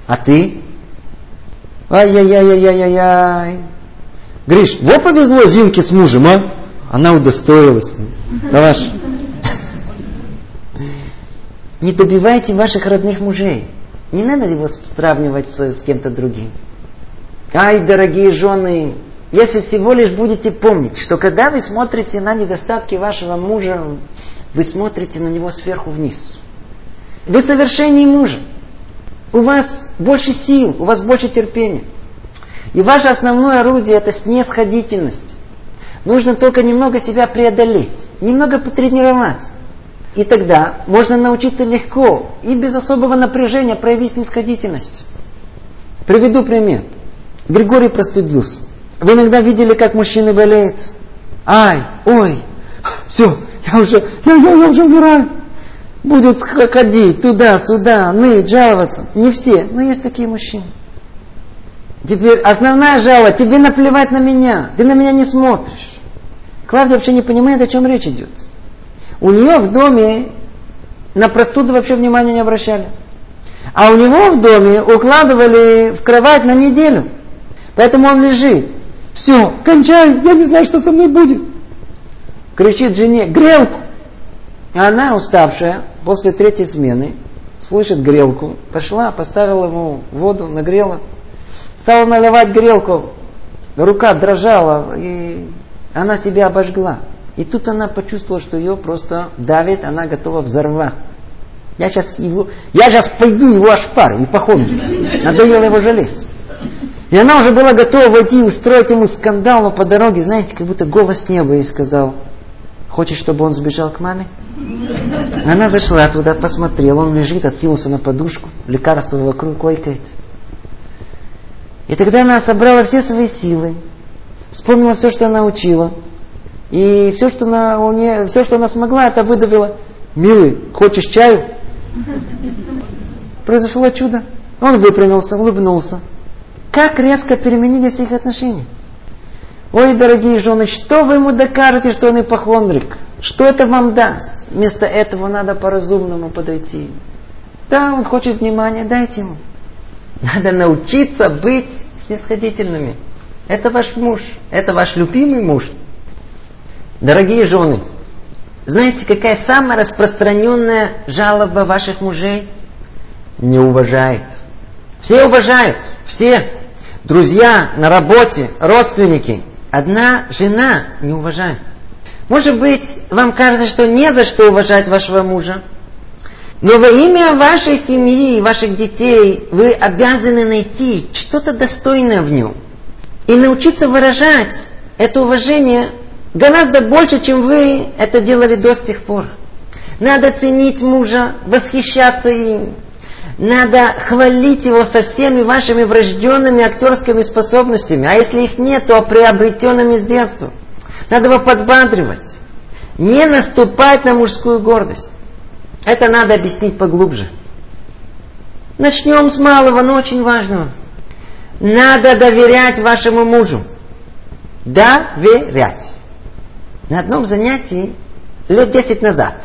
а ты? Ай-яй-яй-яй-яй-яй. Гриш, вот повезло Зинке с мужем, а? Она удостоилась. Давай. Не добивайте ваших родных мужей. Не надо его сравнивать с, с кем-то другим. Ай, дорогие жены, если всего лишь будете помнить, что когда вы смотрите на недостатки вашего мужа, вы смотрите на него сверху вниз. Вы совершеннее мужа. У вас больше сил, у вас больше терпения. И ваше основное орудие это снисходительность. Нужно только немного себя преодолеть, немного потренироваться. И тогда можно научиться легко и без особого напряжения проявить снисходительность. Приведу пример. Григорий простудился. Вы иногда видели, как мужчины болеют? Ай, ой, все, я уже, я, я, я уже умираю. Будет ходить туда-сюда, ныть, жаловаться. Не все, но есть такие мужчины. Теперь основная жала, тебе наплевать на меня, ты на меня не смотришь. Клавдия вообще не понимает, о чем речь идет. У нее в доме на простуду вообще внимания не обращали. А у него в доме укладывали в кровать на неделю. Поэтому он лежит. Все, кончаю, я не знаю, что со мной будет. Кричит жене, грелку. А она, уставшая, после третьей смены, слышит грелку. Пошла, поставила ему воду, нагрела. Стала наливать грелку. Рука дрожала, и она себя обожгла. И тут она почувствовала, что ее просто давит, она готова взорвать. Я сейчас его, я сейчас пойду его ошпарю и походу. Надоело его жалеть. И она уже была готова войти и устроить ему скандал, но по дороге, знаете, как будто голос неба ей сказал, хочешь, чтобы он сбежал к маме? Она зашла туда, посмотрела, он лежит, откинулся на подушку, лекарство вокруг койкает. И тогда она собрала все свои силы, вспомнила все, что она учила, и все, что она, у нее, все, что она смогла, это выдавила. Милый, хочешь чаю? Произошло чудо. Он выпрямился, улыбнулся. Как резко переменились их отношения. Ой, дорогие жены, что вы ему докажете, что он ипохондрик? Что это вам даст? Вместо этого надо по-разумному подойти. Да, он хочет внимания, дайте ему. Надо научиться быть снисходительными. Это ваш муж, это ваш любимый муж. Дорогие жены, знаете, какая самая распространенная жалоба ваших мужей? Не уважает. Все уважают, все. Друзья на работе, родственники. Одна жена не уважает. Может быть, вам кажется, что не за что уважать вашего мужа. Но во имя вашей семьи и ваших детей вы обязаны найти что-то достойное в нем. И научиться выражать это уважение Гораздо больше, чем вы это делали до сих пор. Надо ценить мужа, восхищаться им. Надо хвалить его со всеми вашими врожденными актерскими способностями. А если их нет, то приобретенными с детства. Надо его подбадривать. Не наступать на мужскую гордость. Это надо объяснить поглубже. Начнем с малого, но очень важного. Надо доверять вашему мужу. Доверять на одном занятии лет десять назад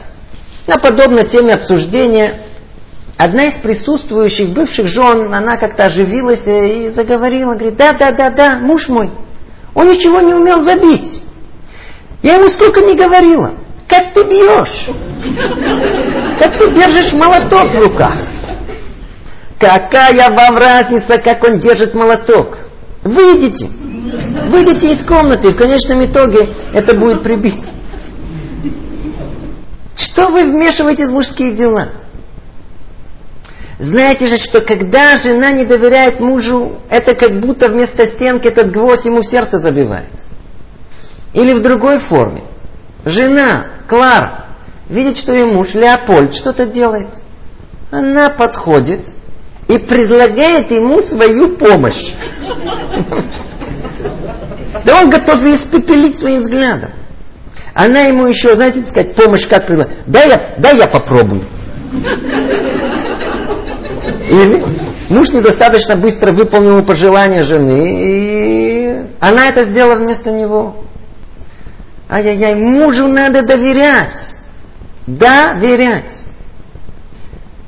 на подобной теме обсуждения одна из присутствующих бывших жен, она как-то оживилась и заговорила, говорит, да, да, да, да, муж мой, он ничего не умел забить. Я ему сколько не говорила, как ты бьешь, как ты держишь молоток в руках. Какая вам разница, как он держит молоток? Выйдите, Выйдите из комнаты, в конечном итоге это будет прибито. Что вы вмешиваетесь в мужские дела? Знаете же, что когда жена не доверяет мужу, это как будто вместо стенки этот гвоздь ему в сердце забивает. Или в другой форме. Жена, Клара, видит, что ее муж, Леопольд, что-то делает. Она подходит и предлагает ему свою помощь. Да он готов ее испепелить своим взглядом. Она ему еще, знаете, сказать, помощь как предлагает. Да я, да я попробую. Или муж недостаточно быстро выполнил пожелания жены, и она это сделала вместо него. Ай-яй-яй, мужу надо доверять. Доверять.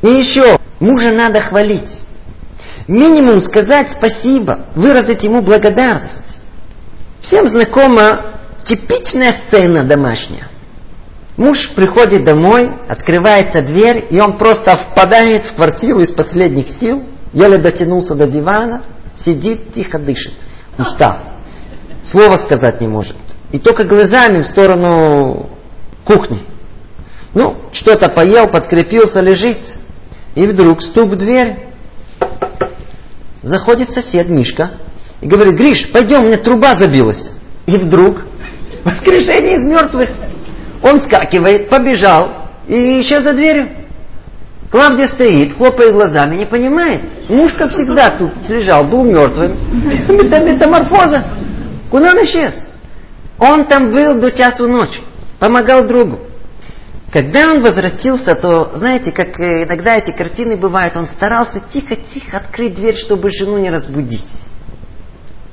И еще, мужа надо хвалить. Минимум сказать спасибо, выразить ему благодарность. Всем знакома типичная сцена домашняя. Муж приходит домой, открывается дверь, и он просто впадает в квартиру из последних сил, еле дотянулся до дивана, сидит, тихо дышит, устал. Слова сказать не может. И только глазами в сторону кухни. Ну, что-то поел, подкрепился, лежит. И вдруг стук в дверь. Заходит сосед Мишка и говорит, Гриш, пойдем, мне труба забилась. И вдруг воскрешение из мертвых. Он скакивает, побежал и исчез за дверью. Клавдия стоит, хлопает глазами, не понимает. Муж, как всегда, тут лежал, был мертвым. Метаморфоза. Куда он исчез? Он там был до часу ночи. Помогал другу. Когда он возвратился, то, знаете, как иногда эти картины бывают, он старался тихо-тихо открыть дверь, чтобы жену не разбудить.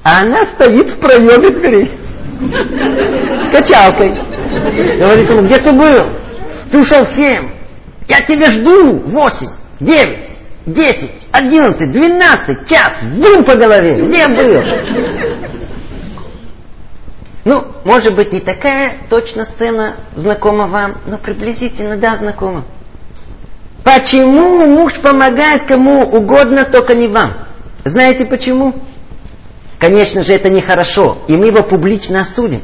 А она стоит в проеме двери. С качалкой. Говорит ему, где ты был? Ты ушел в семь. Я тебя жду. Восемь, девять, десять, одиннадцать, двенадцать, час. Бум по голове. Где был? Ну, может быть, не такая точно сцена знакома вам, но приблизительно, да, знакома. Почему муж помогает кому угодно, только не вам? Знаете почему? Конечно же, это нехорошо, и мы его публично осудим.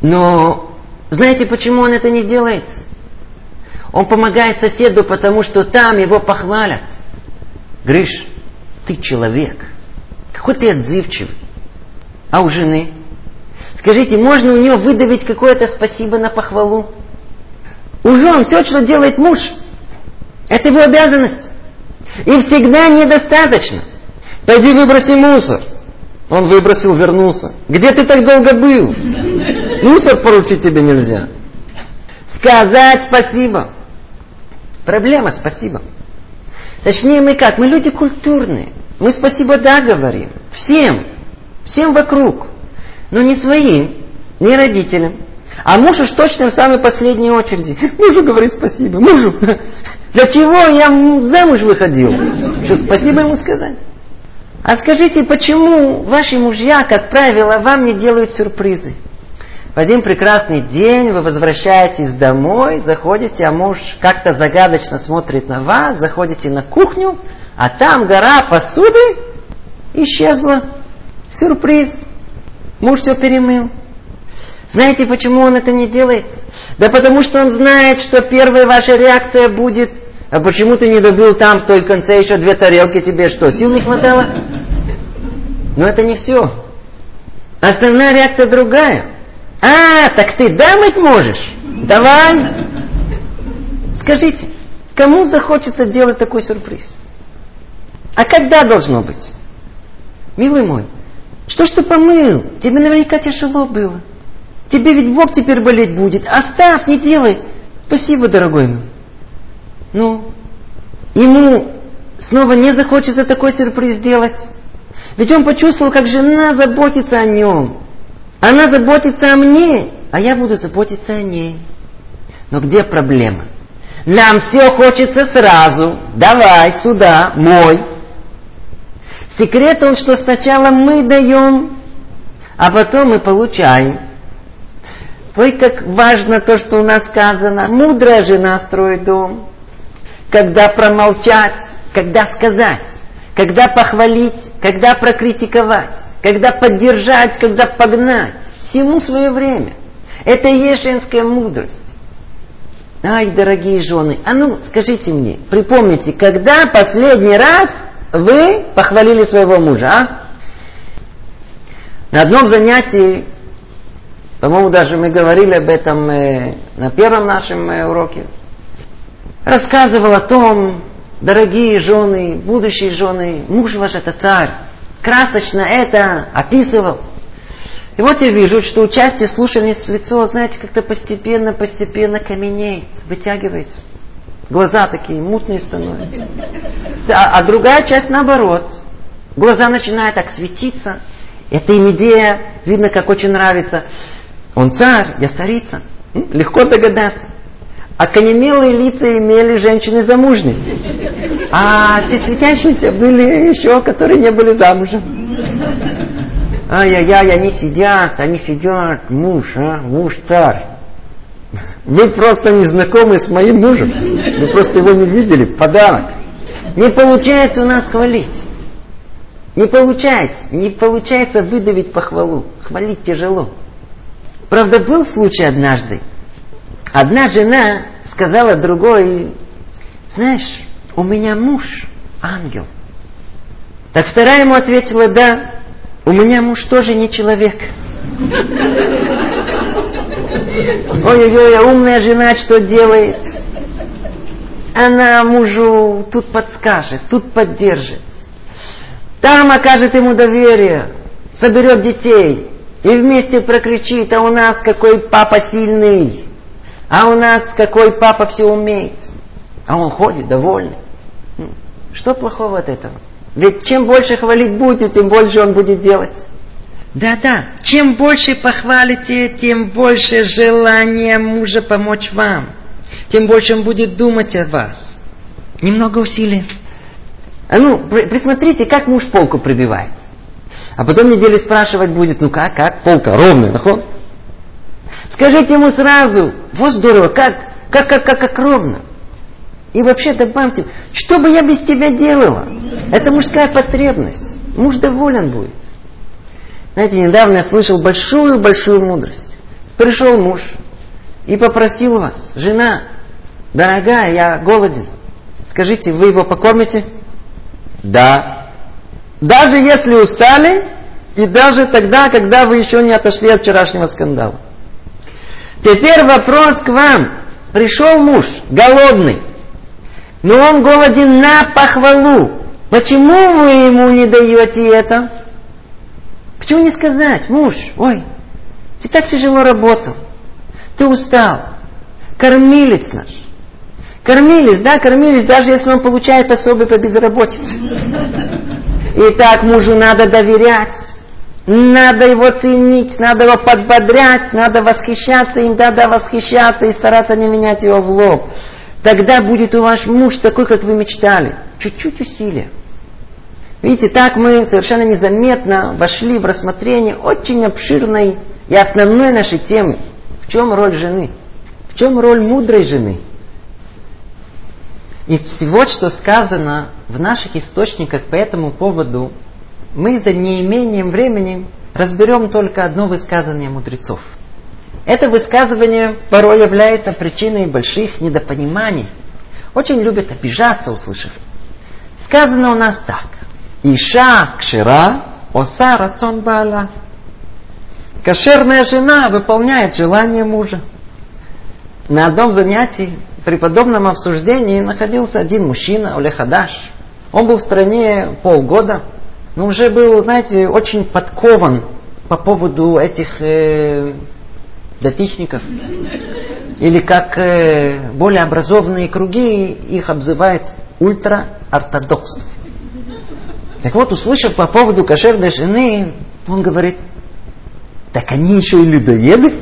Но знаете, почему он это не делает? Он помогает соседу, потому что там его похвалят. Гриш, ты человек. Какой ты отзывчивый. А у жены? Скажите, можно у нее выдавить какое-то спасибо на похвалу? У жен все, что делает муж, это его обязанность. И всегда недостаточно. Пойди выброси мусор. Он выбросил, вернулся. Где ты так долго был? Мусор поручить тебе нельзя. Сказать спасибо. Проблема спасибо. Точнее мы как? Мы люди культурные. Мы спасибо да говорим. Всем. Всем вокруг. Но не своим, не родителям. А муж уж точно в самой последней очереди. Мужу говорит спасибо. Мужу. Для чего я замуж выходил? Что, спасибо ему сказать? А скажите, почему ваши мужья, как правило, вам не делают сюрпризы? В один прекрасный день вы возвращаетесь домой, заходите, а муж как-то загадочно смотрит на вас, заходите на кухню, а там гора посуды исчезла. Сюрприз. Муж все перемыл. Знаете, почему он это не делает? Да потому что он знает, что первая ваша реакция будет а почему ты не добыл там в той конце еще две тарелки тебе что, сил не хватало? Но это не все. Основная реакция другая. А, так ты дамыть можешь? Давай. Скажите, кому захочется делать такой сюрприз? А когда должно быть? Милый мой, что ж ты помыл? Тебе наверняка тяжело было. Тебе ведь Бог теперь болеть будет. Оставь, не делай. Спасибо, дорогой мой. Ну, ему снова не захочется такой сюрприз сделать. Ведь он почувствовал, как жена заботится о нем. Она заботится о мне, а я буду заботиться о ней. Но где проблема? Нам все хочется сразу. Давай сюда, мой. Секрет он, что сначала мы даем, а потом мы получаем. Ой, как важно то, что у нас сказано. Мудрая жена строит дом. Когда промолчать, когда сказать, когда похвалить, когда прокритиковать, когда поддержать, когда погнать. Всему свое время. Это и есть женская мудрость. Ай, дорогие жены, а ну скажите мне, припомните, когда последний раз вы похвалили своего мужа, а? На одном занятии, по-моему, даже мы говорили об этом э, на первом нашем э, уроке, рассказывал о том, дорогие жены, будущие жены, муж ваш это царь. Красочно это описывал. И вот я вижу, что участие слушания в лицо, знаете, как-то постепенно, постепенно каменеет, вытягивается. Глаза такие мутные становятся. А, а другая часть наоборот. Глаза начинают так светиться. Это им идея, видно, как очень нравится. Он царь, я царица. Легко догадаться. Оконемелые лица имели женщины замужние. А те светящиеся были еще, которые не были замужем. Ай-яй-яй, они сидят, они сидят, муж, а, муж царь. Вы просто не знакомы с моим мужем. Вы просто его не видели. Подарок. Не получается у нас хвалить. Не получается. Не получается выдавить похвалу. Хвалить тяжело. Правда, был случай однажды. Одна жена сказала другой, знаешь, у меня муж ангел. Так вторая ему ответила, да, у меня муж тоже не человек. Ой-ой-ой, а умная жена что делает? Она мужу тут подскажет, тут поддержит. Там окажет ему доверие, соберет детей и вместе прокричит, а у нас какой папа сильный, а у нас какой папа все умеет. А он ходит довольный. Что плохого от этого? Ведь чем больше хвалить будете, тем больше он будет делать. Да-да, чем больше похвалите, тем больше желания мужа помочь вам. Тем больше он будет думать о вас. Немного усилий. А ну, присмотрите, как муж полку прибивает. А потом неделю спрашивать будет, ну как, как, полка ровная, нахон? Скажите ему сразу, вот здорово, как, как, как, как, как ровно. И вообще добавьте, что бы я без тебя делала? Это мужская потребность. Муж доволен будет. Знаете, недавно я слышал большую-большую мудрость. Пришел муж и попросил вас, жена, дорогая, я голоден. Скажите, вы его покормите? Да. Даже если устали, и даже тогда, когда вы еще не отошли от вчерашнего скандала. Теперь вопрос к вам. Пришел муж, голодный, но он голоден на похвалу. Почему вы ему не даете это? Почему не сказать, муж, ой, ты так тяжело работал, ты устал, кормилец наш. Кормились, да, кормились, даже если он получает особый по безработице. И так мужу надо доверять, надо его ценить, надо его подбодрять, надо восхищаться им, да-да, восхищаться и стараться не менять его в лоб. Тогда будет у ваш муж такой, как вы мечтали. Чуть-чуть усилия. Видите, так мы совершенно незаметно вошли в рассмотрение очень обширной и основной нашей темы. В чем роль жены? В чем роль мудрой жены? Из всего, что сказано в наших источниках по этому поводу, мы за неимением времени разберем только одно высказывание мудрецов. Это высказывание порой является причиной больших недопониманий. Очень любят обижаться, услышав. Сказано у нас так. Иша кшира, оса рацион бала. Кошерная жена выполняет желание мужа. На одном занятии при подобном обсуждении находился один мужчина, Олехадаш. Он был в стране полгода, но уже был, знаете, очень подкован по поводу этих э, датичников. Или как э, более образованные круги их обзывают ультраортодоксов. Так вот, услышав по поводу кошерной жены, он говорит, так они еще и людоеды?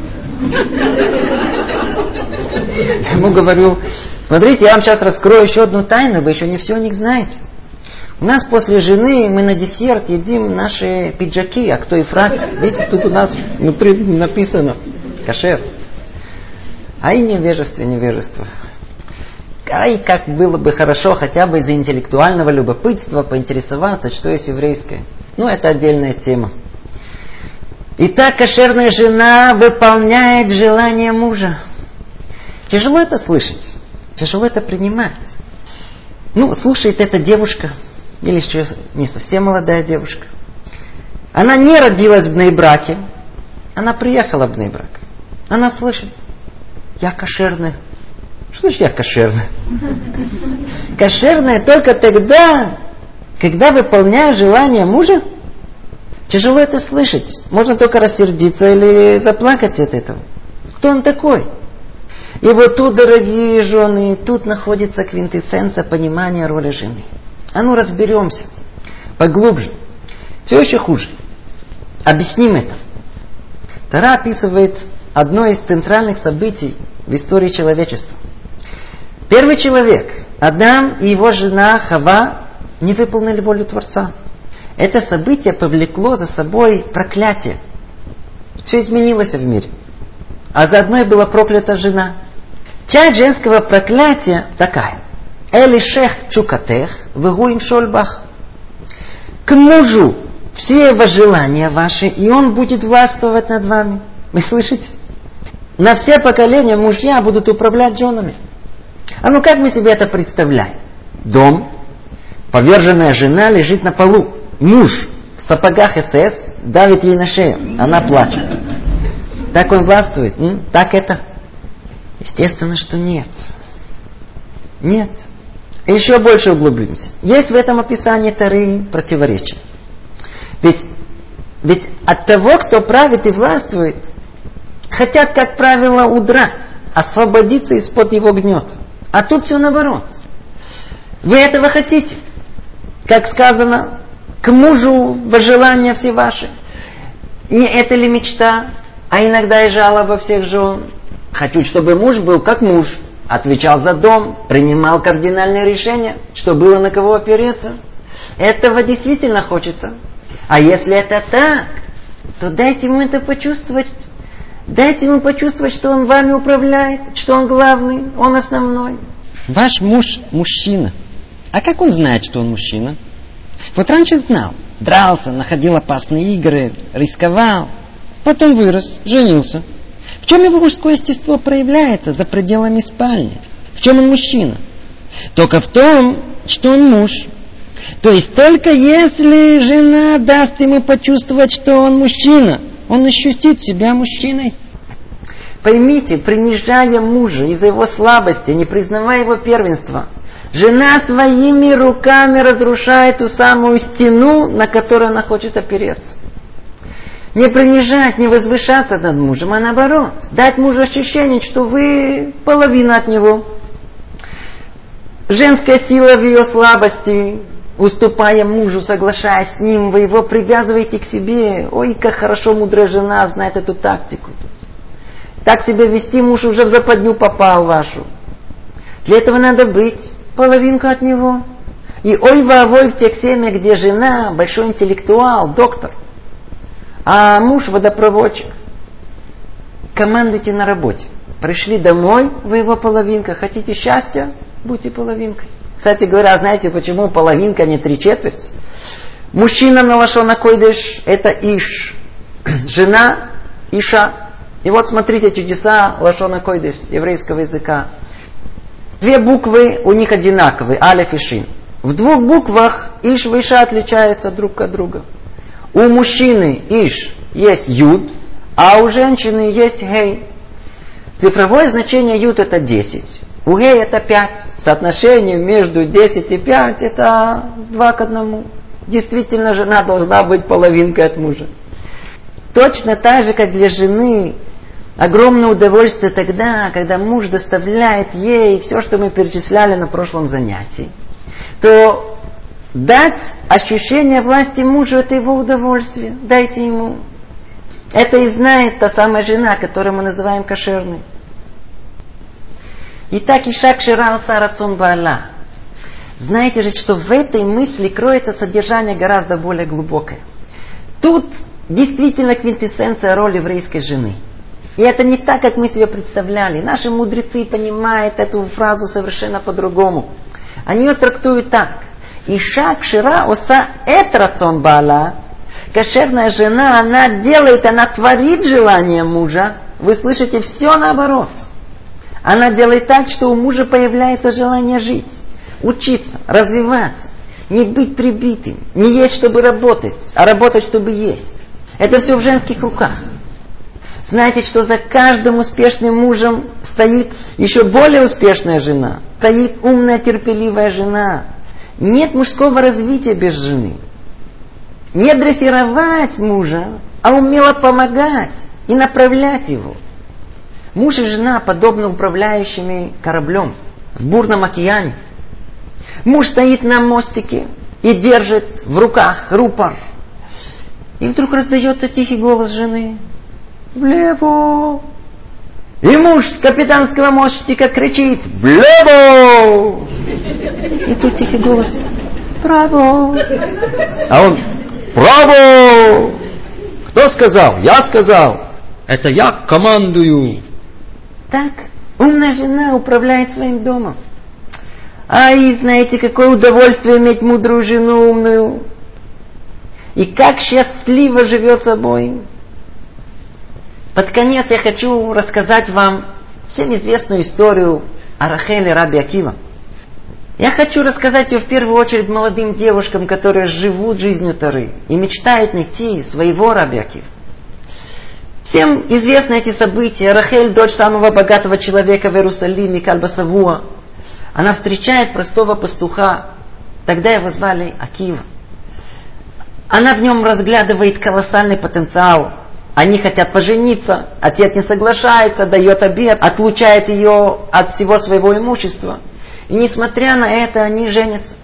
Я ему говорю, смотрите, я вам сейчас раскрою еще одну тайну, вы еще не все о них знаете. У нас после жены мы на десерт едим наши пиджаки, а кто и фраг. Видите, тут у нас внутри написано кошер. А и невежество, невежество. Ай, как было бы хорошо хотя бы из-за интеллектуального любопытства поинтересоваться, что есть еврейское. Ну, это отдельная тема. Итак, кошерная жена выполняет желание мужа. Тяжело это слышать, тяжело это принимать. Ну, слушает эта девушка, или еще не совсем молодая девушка. Она не родилась в Бнейбраке, она приехала в Бнейбрак. Она слышит, я кошерная, Что значит я кошерная? Кошерная только тогда, когда выполняю желание мужа. Тяжело это слышать. Можно только рассердиться или заплакать от этого. Кто он такой? И вот тут, дорогие жены, тут находится квинтэссенция понимания роли жены. А ну разберемся поглубже. Все еще хуже. Объясним это. Тара описывает одно из центральных событий в истории человечества. Первый человек, Адам и его жена Хава, не выполнили волю Творца. Это событие повлекло за собой проклятие. Все изменилось в мире. А заодно и была проклята жена. Часть женского проклятия такая. Эли шех чукатех, вегуим шольбах. К мужу все его желания ваши, и он будет властвовать над вами. Вы слышите? На все поколения мужья будут управлять женами. А ну как мы себе это представляем? Дом, поверженная жена лежит на полу. Муж в сапогах СС давит ей на шею. Она плачет. Так он властвует? М? Так это? Естественно, что нет. Нет. Еще больше углубимся. Есть в этом описании Тары противоречия. Ведь, ведь от того, кто правит и властвует, хотят, как правило, удрать, освободиться из-под его гнета. А тут все наоборот. Вы этого хотите. Как сказано, к мужу желания все ваши. Не это ли мечта, а иногда и жалоба всех жен. Хочу, чтобы муж был как муж, отвечал за дом, принимал кардинальные решения, что было на кого опереться. Этого действительно хочется. А если это так, то дайте ему это почувствовать. Дайте ему почувствовать, что он вами управляет, что он главный, он основной. Ваш муж мужчина. А как он знает, что он мужчина? Вот раньше знал. Дрался, находил опасные игры, рисковал. Потом вырос, женился. В чем его мужское естество проявляется за пределами спальни? В чем он мужчина? Только в том, что он муж. То есть только если жена даст ему почувствовать, что он мужчина, он ощутит себя мужчиной. Поймите, принижая мужа из-за его слабости, не признавая его первенства, жена своими руками разрушает ту самую стену, на которую она хочет опереться. Не принижать, не возвышаться над мужем, а наоборот, дать мужу ощущение, что вы половина от него. Женская сила в ее слабости, уступая мужу, соглашаясь с ним, вы его привязываете к себе. Ой, как хорошо мудрая жена знает эту тактику. Так себя вести муж уже в западню попал вашу. Для этого надо быть половинка от него. И ой вовой в тех семьях, где жена большой интеллектуал, доктор а муж водопроводчик. Командуйте на работе. Пришли домой, вы его половинка. Хотите счастья? Будьте половинкой. Кстати говоря, знаете, почему половинка, а не три четверти? Мужчина на лашона койдыш – это иш. Жена – иша. И вот смотрите чудеса лашона койдыш, еврейского языка. Две буквы у них одинаковые, алиф и шин. В двух буквах иш и иша отличаются друг от друга. У мужчины иш есть юд, а у женщины есть гей. Цифровое значение юд это 10. У гей это 5. Соотношение между 10 и 5 это 2 к 1. Действительно, жена должна быть половинкой от мужа. Точно так же, как для жены, огромное удовольствие тогда, когда муж доставляет ей все, что мы перечисляли на прошлом занятии, то Дать ощущение власти мужу – это его удовольствие. Дайте ему. Это и знает та самая жена, которую мы называем кошерной. Итак, Ишак Ширал Сарацун Баала. Знаете же, что в этой мысли кроется содержание гораздо более глубокое. Тут действительно квинтэссенция роли еврейской жены. И это не так, как мы себе представляли. Наши мудрецы понимают эту фразу совершенно по-другому. Они ее трактуют так. Иша кшира оса эт рацион бала. Кошерная жена, она делает, она творит желание мужа. Вы слышите, все наоборот. Она делает так, что у мужа появляется желание жить, учиться, развиваться, не быть прибитым, не есть, чтобы работать, а работать, чтобы есть. Это все в женских руках. Знаете, что за каждым успешным мужем стоит еще более успешная жена. Стоит умная, терпеливая жена. Нет мужского развития без жены. Не дрессировать мужа, а умело помогать и направлять его. Муж и жена подобны управляющими кораблем в бурном океане. Муж стоит на мостике и держит в руках рупор. И вдруг раздается тихий голос жены. Влево! И муж с капитанского мостика кричит «Влево!» И тут тихий голос «Право!» А он «Право!» Кто сказал? Я сказал. Это я командую. Так умная жена управляет своим домом. Ай, знаете, какое удовольствие иметь мудрую жену умную. И как счастливо живет собой. Под конец я хочу рассказать вам всем известную историю о Рахеле Раби Акива. Я хочу рассказать ее в первую очередь молодым девушкам, которые живут жизнью Тары и мечтают найти своего Раби Акива. Всем известны эти события. Рахель, дочь самого богатого человека в Иерусалиме, Кальбасавуа, она встречает простого пастуха. Тогда его звали Акива. Она в нем разглядывает колоссальный потенциал. Они хотят пожениться, отец не соглашается, дает обед, отлучает ее от всего своего имущества. И несмотря на это, они женятся.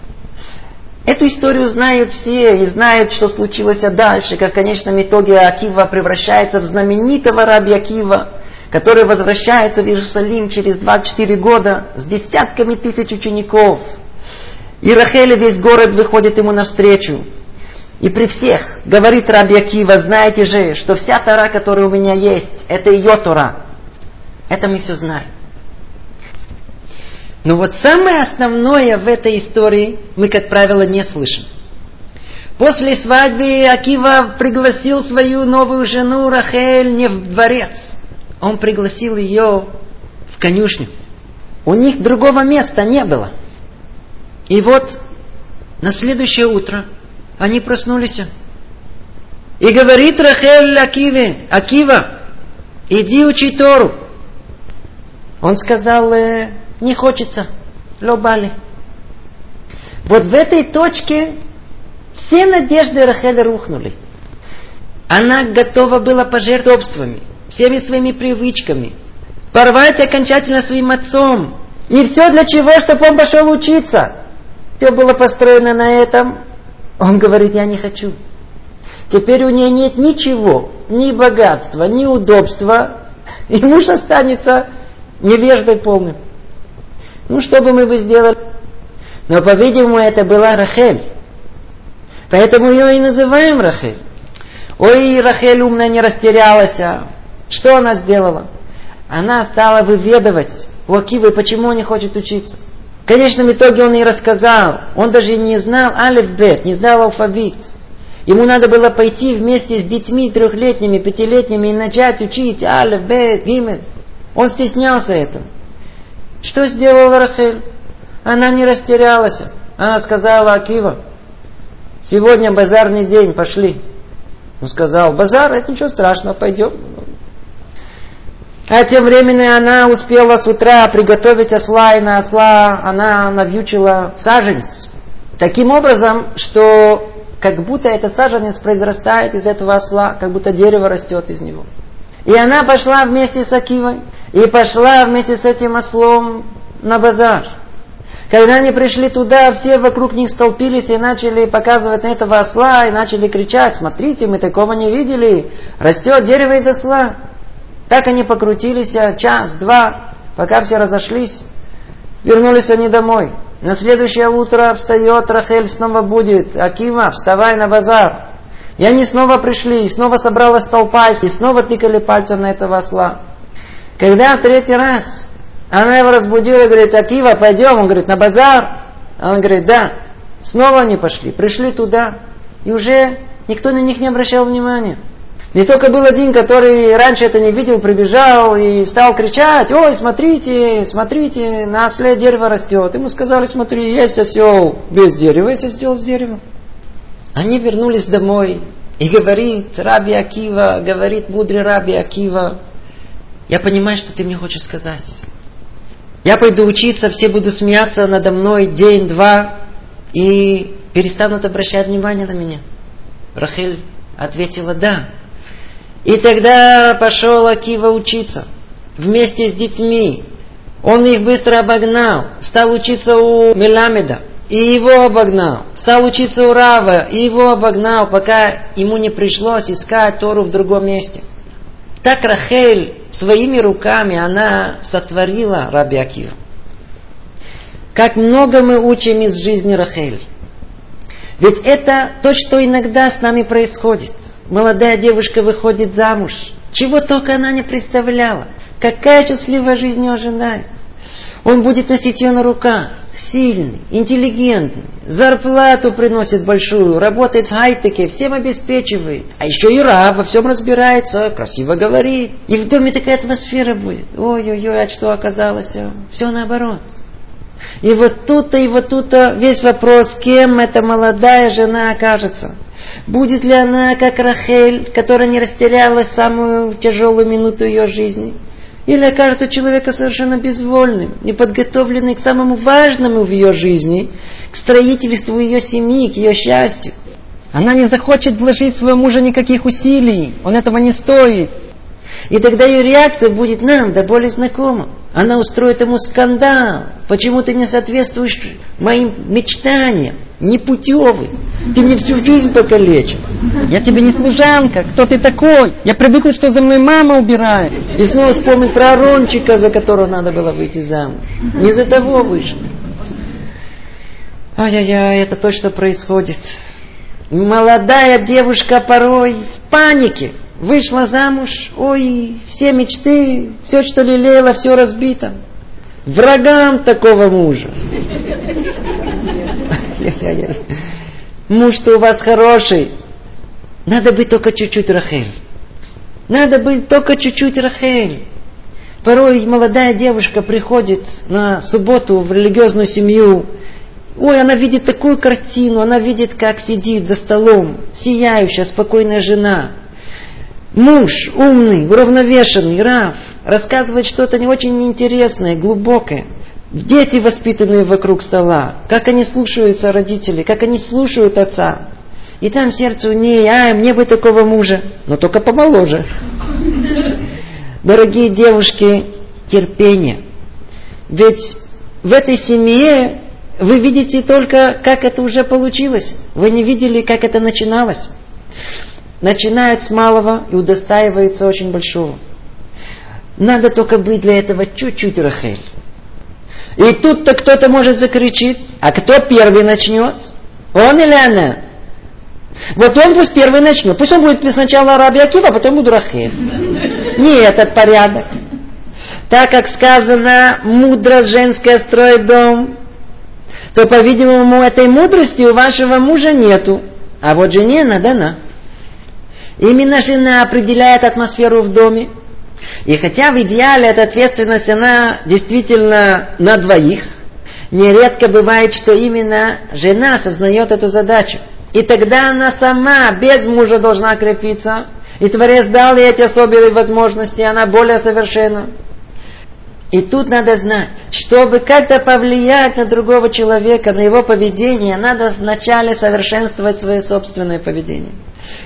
Эту историю знают все и знают, что случилось дальше, как в конечном итоге Акива превращается в знаменитого раби Акива, который возвращается в Иерусалим через 24 года с десятками тысяч учеников. И Рахель весь город выходит ему навстречу. И при всех говорит Раби Акива, знаете же, что вся Тора, которая у меня есть, это ее Тора. Это мы все знаем. Но вот самое основное в этой истории мы, как правило, не слышим. После свадьбы Акива пригласил свою новую жену Рахель не в дворец. Он пригласил ее в конюшню. У них другого места не было. И вот на следующее утро они проснулись. И говорит Рахель Акиве, Акива, иди учи Тору. Он сказал, э, не хочется. Лобали. Вот в этой точке все надежды Рахеля рухнули. Она готова была пожертвовать собствами, всеми своими привычками, порвать окончательно своим отцом. И все для чего? Чтобы он пошел учиться. Все было построено на этом. Он говорит, я не хочу. Теперь у нее нет ничего, ни богатства, ни удобства. И муж останется невеждой полным. Ну, что бы мы бы сделали? Но, по-видимому, это была Рахель. Поэтому ее и называем Рахель. Ой, Рахель умная не растерялась. А. Что она сделала? Она стала выведывать у Акивы, почему он не хочет учиться. В конечном итоге он ей рассказал. Он даже не знал алифбет, не знал алфавит. Ему надо было пойти вместе с детьми трехлетними, пятилетними и начать учить алиф, бет, гимет. Он стеснялся этого. Что сделала Рахель? Она не растерялась. Она сказала Акива, сегодня базарный день, пошли. Он сказал, базар, это ничего страшного, пойдем. А тем временем она успела с утра приготовить осла, и на осла она навьючила саженец. Таким образом, что как будто этот саженец произрастает из этого осла, как будто дерево растет из него. И она пошла вместе с Акивой, и пошла вместе с этим ослом на базар. Когда они пришли туда, все вокруг них столпились и начали показывать на этого осла, и начали кричать, смотрите, мы такого не видели, растет дерево из осла. Так они покрутились а, час, два, пока все разошлись. Вернулись они домой. На следующее утро встает Рахель, снова будет. Акима, вставай на базар. И они снова пришли, и снова собралась толпа, и снова тыкали пальцем на этого осла. Когда в третий раз она его разбудила говорит, Акива, пойдем, он говорит, на базар. Он говорит, да. Снова они пошли, пришли туда, и уже никто на них не обращал внимания. Не только был один, который раньше это не видел, прибежал и стал кричать, ой, смотрите, смотрите, на осле дерево растет. Ему сказали, смотри, есть осел без дерева, есть осел с деревом. Они вернулись домой, И говорит Раби Акива, говорит мудрый Раби Акива, я понимаю, что ты мне хочешь сказать. Я пойду учиться, все будут смеяться надо мной день-два и перестанут обращать внимание на меня. Рахель ответила «да». И тогда пошел Акива учиться вместе с детьми. Он их быстро обогнал, стал учиться у Меламеда, и его обогнал. Стал учиться у Рава, и его обогнал, пока ему не пришлось искать Тору в другом месте. Так Рахель своими руками она сотворила Раби Акива. Как много мы учим из жизни Рахель. Ведь это то, что иногда с нами происходит. Молодая девушка выходит замуж. Чего только она не представляла. Какая счастливая жизнь ее ожидает. Он будет носить ее на руках. Сильный, интеллигентный, зарплату приносит большую, работает в хай-теке, всем обеспечивает. А еще и раб, во всем разбирается, красиво говорит. И в доме такая атмосфера будет. Ой-ой-ой, а что оказалось? Все наоборот. И вот тут-то, и вот тут-то весь вопрос, кем эта молодая жена окажется. Будет ли она, как Рахель, которая не растерялась самую тяжелую минуту ее жизни? Или окажется человека совершенно безвольным, неподготовленным к самому важному в ее жизни, к строительству ее семьи, к ее счастью. Она не захочет вложить в своего мужа никаких усилий, он этого не стоит. И тогда ее реакция будет нам да более знакома. Она устроит ему скандал. Почему ты не соответствуешь моим мечтаниям? Непутевый. Ты мне всю жизнь покалечил. Я тебе не служанка. Кто ты такой? Я привыкла, что за мной мама убирает. И снова вспомнит про Арончика, за которого надо было выйти замуж. Не за того вышел. Ай-яй-яй, это то, что происходит. Молодая девушка порой в панике. Вышла замуж, ой, все мечты, все, что лелеяла, все разбито. Врагам такого мужа. Муж-то у вас хороший. Надо быть только чуть-чуть Рахель. Надо быть только чуть-чуть Рахель. Порой молодая девушка приходит на субботу в религиозную семью. Ой, она видит такую картину, она видит, как сидит за столом сияющая, спокойная жена – Муж умный, уравновешенный, Раф, рассказывает что-то не очень интересное, глубокое. Дети, воспитанные вокруг стола, как они слушаются родителей, как они слушают отца. И там сердце у ней, ай, мне бы такого мужа, но только помоложе. Дорогие девушки, терпение. Ведь в этой семье вы видите только, как это уже получилось. Вы не видели, как это начиналось начинают с малого и удостаиваются очень большого. Надо только быть для этого чуть-чуть Рахель. И тут-то кто-то может закричит, а кто первый начнет? Он или она? Вот он пусть первый начнет. Пусть он будет сначала Раби Акива, а потом буду Рахель. Не этот порядок. Так как сказано, мудрость женская строит дом, то, по-видимому, этой мудрости у вашего мужа нету. А вот жене она дана. Именно жена определяет атмосферу в доме. И хотя в идеале эта ответственность, она действительно на двоих, нередко бывает, что именно жена осознает эту задачу. И тогда она сама, без мужа, должна крепиться. И Творец дал ей эти особенные возможности, она более совершенна. И тут надо знать, чтобы как-то повлиять на другого человека, на его поведение, надо вначале совершенствовать свое собственное поведение.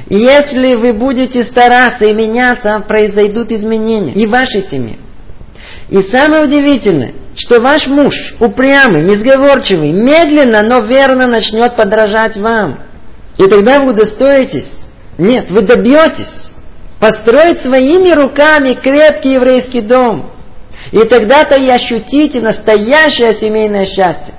И если вы будете стараться и меняться, произойдут изменения и в вашей семье. И самое удивительное, что ваш муж, упрямый, несговорчивый, медленно, но верно начнет подражать вам. И тогда вы удостоитесь, нет, вы добьетесь построить своими руками крепкий еврейский дом. И тогда-то и ощутите настоящее семейное счастье.